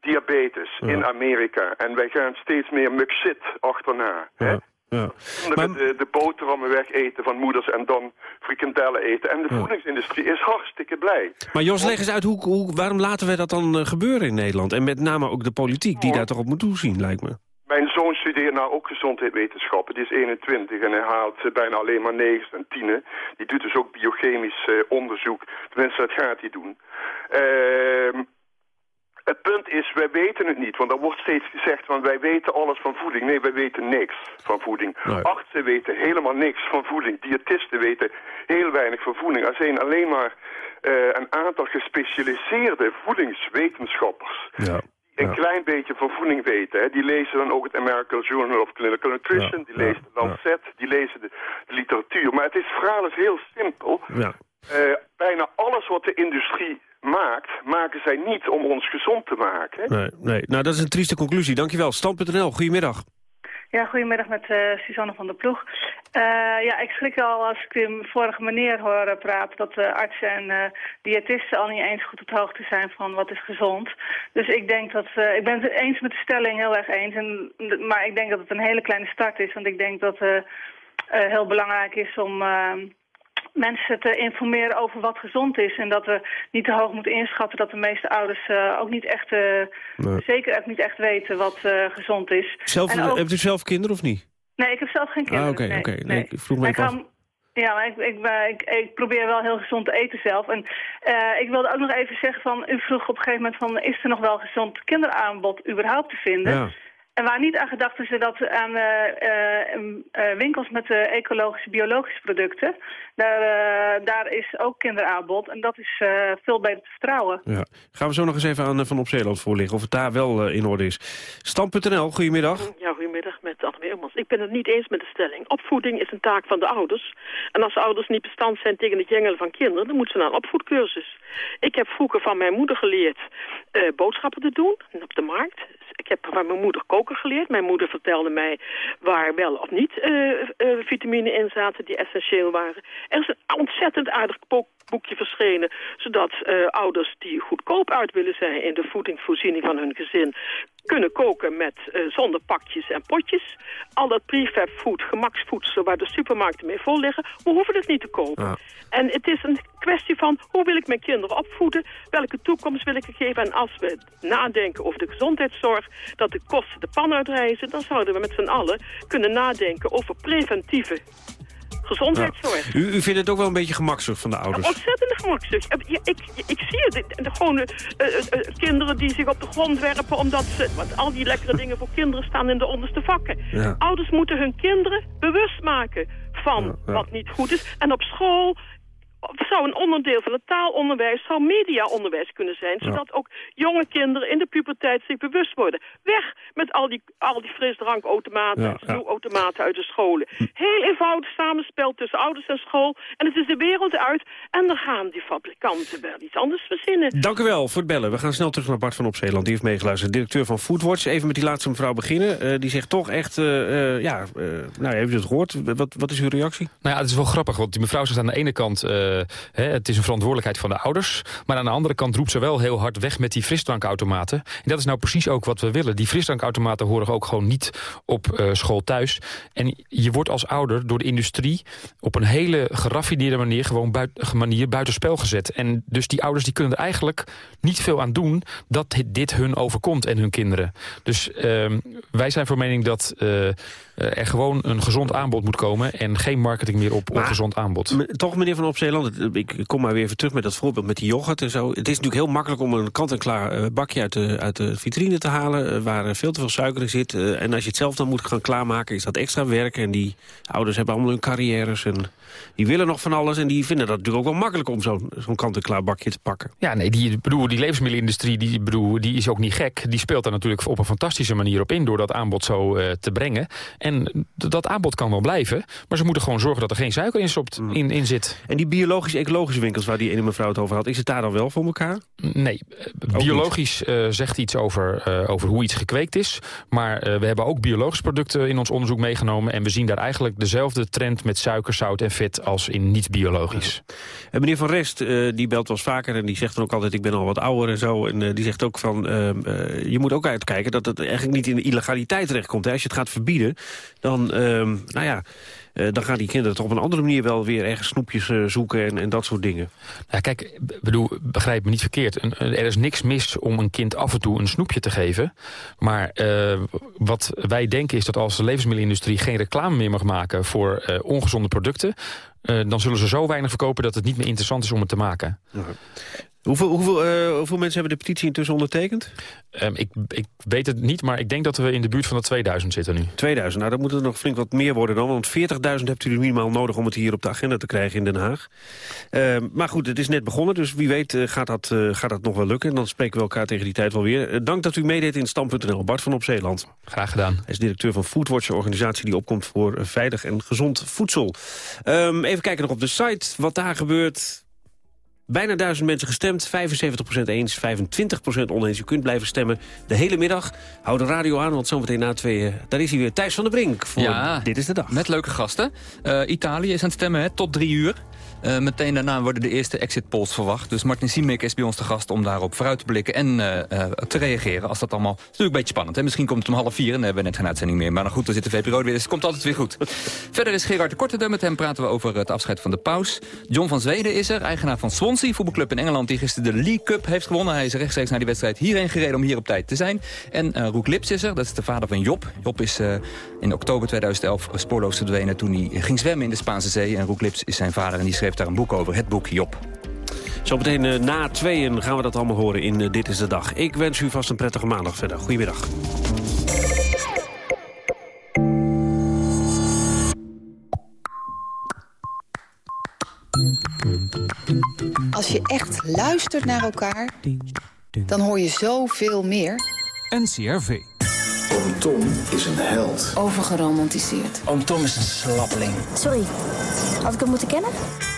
diabetes in Amerika. En wij gaan steeds meer muxit achterna. Hè? Ja. Met de, de boterhammen wegeten van moeders en dan frikandellen eten. En de voedingsindustrie is hartstikke blij. Maar Jos, leg eens uit, hoe, hoe, waarom laten wij dat dan eh, gebeuren in Nederland? En met name ook de politiek, die daar toch op moet toezien, lijkt me. Mijn zoon studeert nou ook gezondheidswetenschappen. Die is 21 en hij haalt eh, bijna alleen maar negens en tienen. Die doet dus ook biochemisch eh, onderzoek. Tenminste, dat gaat hij doen. Ehm, het punt is, wij weten het niet. Want er wordt steeds gezegd van wij weten alles van voeding. Nee, wij weten niks van voeding. Artsen weten helemaal niks van voeding. Diëtisten weten heel weinig van voeding. Er zijn alleen maar eh, een aantal gespecialiseerde voedingswetenschappers Ja. een klein beetje van voeding weten. Hè. Die lezen dan ook het American Journal of Clinical Nutrition, die lezen de Lancet, die lezen de, de literatuur. Maar het, is, het verhaal is heel simpel. Ja. Eh, bijna alles wat de industrie maakt, maken zij niet om ons gezond te maken. Nee, nee. Nou, dat is een trieste conclusie. Dankjewel. Stand.nl, goedemiddag. Ja, goedemiddag met eh Suzanne van der Ploeg. Eh, ja, ik schrik al als ik de vorige meneer hoor eh, praten... dat uh, artsen en uh, diëtisten al niet eens goed op de hoogte zijn van wat is gezond. Dus ik denk dat... Uh, ik ben het eens met de stelling, heel erg eens. En, maar ik denk dat het een hele kleine start is. Want ik denk dat het heel belangrijk is om mensen te informeren over wat gezond is. En dat we niet te hoog moeten inschatten dat de meeste ouders uh, ook niet echt, uh, Nee. zeker ook niet echt weten wat uh, gezond is. Zelf, ook- Hebt u zelf kinderen of niet? Nee, ik heb zelf geen kinderen. Ah, oké, oké. Nee, nee. ik vroeg me ik af. Ja, maar ik, ik, ik, ik probeer wel heel gezond te eten zelf. En eh, ik wilde ook nog even zeggen van... U vroeg op een gegeven moment van... Is er nog wel gezond kinderaanbod überhaupt te vinden? Ja. En waar niet aan gedacht is dat aan eh, eh, eh, winkels met eh, ecologische, biologische producten... Daar, eh, daar is ook kinderaanbod. En dat is eh, veel beter te vertrouwen. Ja. Gaan we zo nog eens even aan Van Op Zeeland voorliggen... of het daar wel in orde is. Stam.nl, goedemiddag. Ja, goedemiddag met Anne Weermans. Ik ben het niet eens met de stelling. Opvoeding is een taak van de ouders. En als ouders niet bestand zijn tegen het jengelen van kinderen... dan moeten ze naar een opvoedcursus. Ik heb vroeger van mijn moeder geleerd eh, boodschappen te doen op de markt. Ik heb van mijn moeder koken geleerd. Mijn moeder vertelde mij waar wel of niet eh, vitamine in zaten die essentieel waren. Er is een ontzettend aardig boekje verschenen... zodat eh, ouders die goedkoop uit willen zijn in de voedingsvoorziening van hun gezin... kunnen koken met eh, zonder pakjes en potjes. Al dat prefab food, gemaksvoedsel waar de supermarkten mee vol liggen... we hoeven het niet te kopen. En het is een kwestie van hoe wil ik mijn kinderen opvoeden... welke toekomst wil ik geven. En als we nadenken over de gezondheidszorg... dat de kosten de pan uitreizen... dan zouden we met z'n allen kunnen nadenken over preventieve gezondheidszorg. U, u vindt het ook wel een beetje gemakzucht van de ouders? Ontzettende gemakzucht. Ja, ik, ik zie het. De, de- gewoon eh, eh, eh, kinderen die zich op de grond werpen omdat ze... Want al die lekkere dingen voor kinderen staan in de onderste vakken. Ja. Ouders moeten hun kinderen bewust maken van wat niet goed is. En op school zou een onderdeel van het taalonderwijs, zou mediaonderwijs kunnen zijn. Zodat ook jonge kinderen in de puberteit zich bewust worden. Weg met al die, al die frisdrankautomaten Ja, en ja. snoepautomaten uit de scholen. Heel eenvoudig samenspel tussen ouders en school. En het is de wereld uit. En dan gaan die fabrikanten wel iets anders verzinnen. Dank u wel voor het bellen. We gaan snel terug naar Bart van Opzeeland. Die heeft meegeluisterd. Directeur van Foodwatch. Even met die laatste mevrouw beginnen. Eh, die zegt toch echt... eh, eh, ja, eh, nou, heeft u het gehoord? Wat, wat is uw reactie? Nou ja, het is wel grappig, want die mevrouw zegt aan de ene kant... eh, het is een verantwoordelijkheid van de ouders. Maar aan de andere kant roept ze wel heel hard weg met die frisdrankautomaten. En dat is nou precies ook wat we willen. Die frisdrankautomaten horen ook gewoon niet op eh, school thuis. En je wordt als ouder door de industrie... op een hele geraffineerde manier gewoon buit, manier buitenspel gezet. En dus die ouders die kunnen er eigenlijk niet veel aan doen... dat dit- hun overkomt en hun kinderen. Dus ehm, wij zijn voor mening dat... eh, er gewoon een gezond aanbod moet komen... en geen marketing meer op Maar- ongezond aanbod. toch, meneer Van Opzeeland, het- ik kom maar weer even terug met dat voorbeeld met die yoghurt en zo. Het is natuurlijk heel makkelijk om een kant-en-klaar eh, bakje uit de, uit de vitrine te halen... eh, waar eh, veel te veel suiker in zit. Eh, en als je het zelf dan moet gaan klaarmaken, is dat extra werk. En die ouders hebben allemaal hun carrières en die willen nog van alles... en die vinden dat natuurlijk ook wel makkelijk om zo'n zo'n kant-en-klaar bakje te pakken. Ja, nee, die, bedoel, die levensmiddelenindustrie die, bedoel, die is ook niet gek. Die speelt daar natuurlijk op een fantastische manier op in... door dat aanbod zo eh, te brengen. En dat aanbod kan wel blijven. Maar ze moeten gewoon zorgen dat er geen suiker in, stopt, in, in zit. En die biologisch-ecologische winkels waar die ene mevrouw het over had... is het daar dan wel voor elkaar? Nee, eh, biologisch eh, zegt iets over, over hoe iets gekweekt is. Maar we hebben ook biologische producten in ons onderzoek meegenomen. En we zien daar eigenlijk dezelfde trend met suiker, zout en vet... als in niet-biologisch. En meneer Van Rest, eh, die belt wel vaker en die zegt dan ook altijd... ik ben al wat ouder en zo. En eh, die zegt ook van, ehm, eh, je moet ook uitkijken... dat het eigenlijk niet in de illegaliteit terechtkomt. Hè. Als je het gaat verbieden, dan, ehm, nou ja, eh, dan gaan die kinderen toch op een andere manier... wel weer ergens snoepjes eh, zoeken en, en dat soort dingen. Ja, kijk, bedoel, begrijp me niet verkeerd. Een- er is niks mis om een kind af en toe een snoepje te geven. Maar eh, wat wij denken is dat als de levensmiddelenindustrie geen reclame meer mag maken voor ongezonde producten, dan zullen ze zo weinig verkopen dat het niet meer interessant is om het te maken. Hoeveel, hoeveel, eh, hoeveel mensen hebben de petitie intussen ondertekend? Ehm, ik, ik weet het niet, maar ik denk dat we in de buurt van de 2000 zitten nu. 2000, nou dan moet het nog flink wat meer worden dan. Want 40.000 hebt u minimaal nodig om het hier op de agenda te krijgen in Den Haag. Eh, maar goed, het is net begonnen, dus wie weet eh, gaat, dat, eh, gaat dat nog wel lukken. En dan spreken we elkaar tegen die tijd wel weer. Dank dat u meedeed in Stam.nl. Bart van op Zeeland. Graag gedaan. Hij is directeur van Foodwatch, een organisatie die opkomt voor veilig en gezond voedsel. Ehm, even kijken nog op de site wat daar gebeurt. Bijna duizend mensen gestemd, 75% eens, 25% oneens. U kunt blijven stemmen de hele middag. Hou de radio aan, want zometeen na tweeën... daar is hij weer, Thijs van der Brink, voor Ja, Dit is de Dag. Met leuke gasten. Eh, Italië is aan het stemmen, hè, tot drie uur. Eh, meteen daarna worden de eerste exit polls verwacht. Dus Martin Siemek is bij ons te gast om daarop vooruit te blikken... en eh, eh, te reageren als dat allemaal... Het is natuurlijk een beetje spannend. Hè? Misschien komt het om half vier en dan hebben we net geen uitzending meer. Maar dan goed, dan zit de VPRO weer, dus het komt altijd weer goed. Verder is Gerard de Korte. Met hem praten we over het afscheid van de paus. John van Zweden is er, eigenaar van Swansea, voetbalclub in Engeland... die gisteren de League Cup heeft gewonnen. Hij is rechtstreeks naar die wedstrijd hierheen gereden om hier op tijd te zijn. En Roek Lips is er, dat is de vader van Job. Job is in oktober 2011 spoorloos verdwenen toen hij ging zwemmen in de Spaanse Zee. En Roek Lips is zijn vader en die schreef daar een boek over, het boek Job. Zometeen eh, na tweeën gaan we dat allemaal horen in eh, Dit is de Dag. Ik wens u vast een prettige maandag verder. Goedemiddag. Als je echt luistert naar elkaar, dan hoor je zoveel meer. NCRV. Oom Tom is een held. Overgeromantiseerd. Oom Tom is een slappeling. Sorry, had ik hem moeten kennen?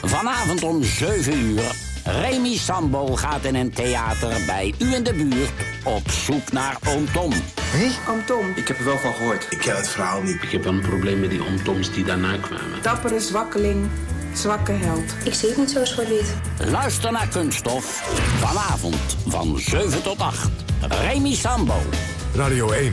Vanavond om 7 uur. Remy Sambo gaat in een theater bij u in de buurt op zoek naar Oom Tom. Wie? Oom Tom. Ik heb er wel van gehoord. Ik ken het verhaal niet. Ik heb een probleem met die Oom Toms die daarna kwamen. Dappere zwakkeling, zwakke held. Ik zie het niet zo zwart-wit. Luister naar Kunststof. Vanavond van 7 tot 8. Remy Sambo. Radio 1.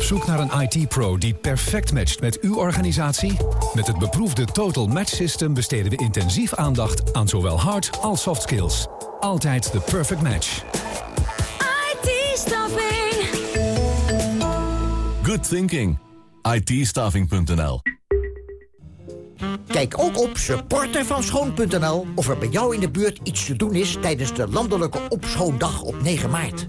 Op zoek naar een IT-pro die perfect matcht met uw organisatie? Met het beproefde Total Match System besteden we intensief aandacht aan zowel hard als soft skills. Altijd de perfect match. IT-staffing. Good thinking. IT-staffing.nl Kijk ook op supportervanschoon.nl of er bij jou in de buurt iets te doen is tijdens de landelijke opschoondag op 9 maart.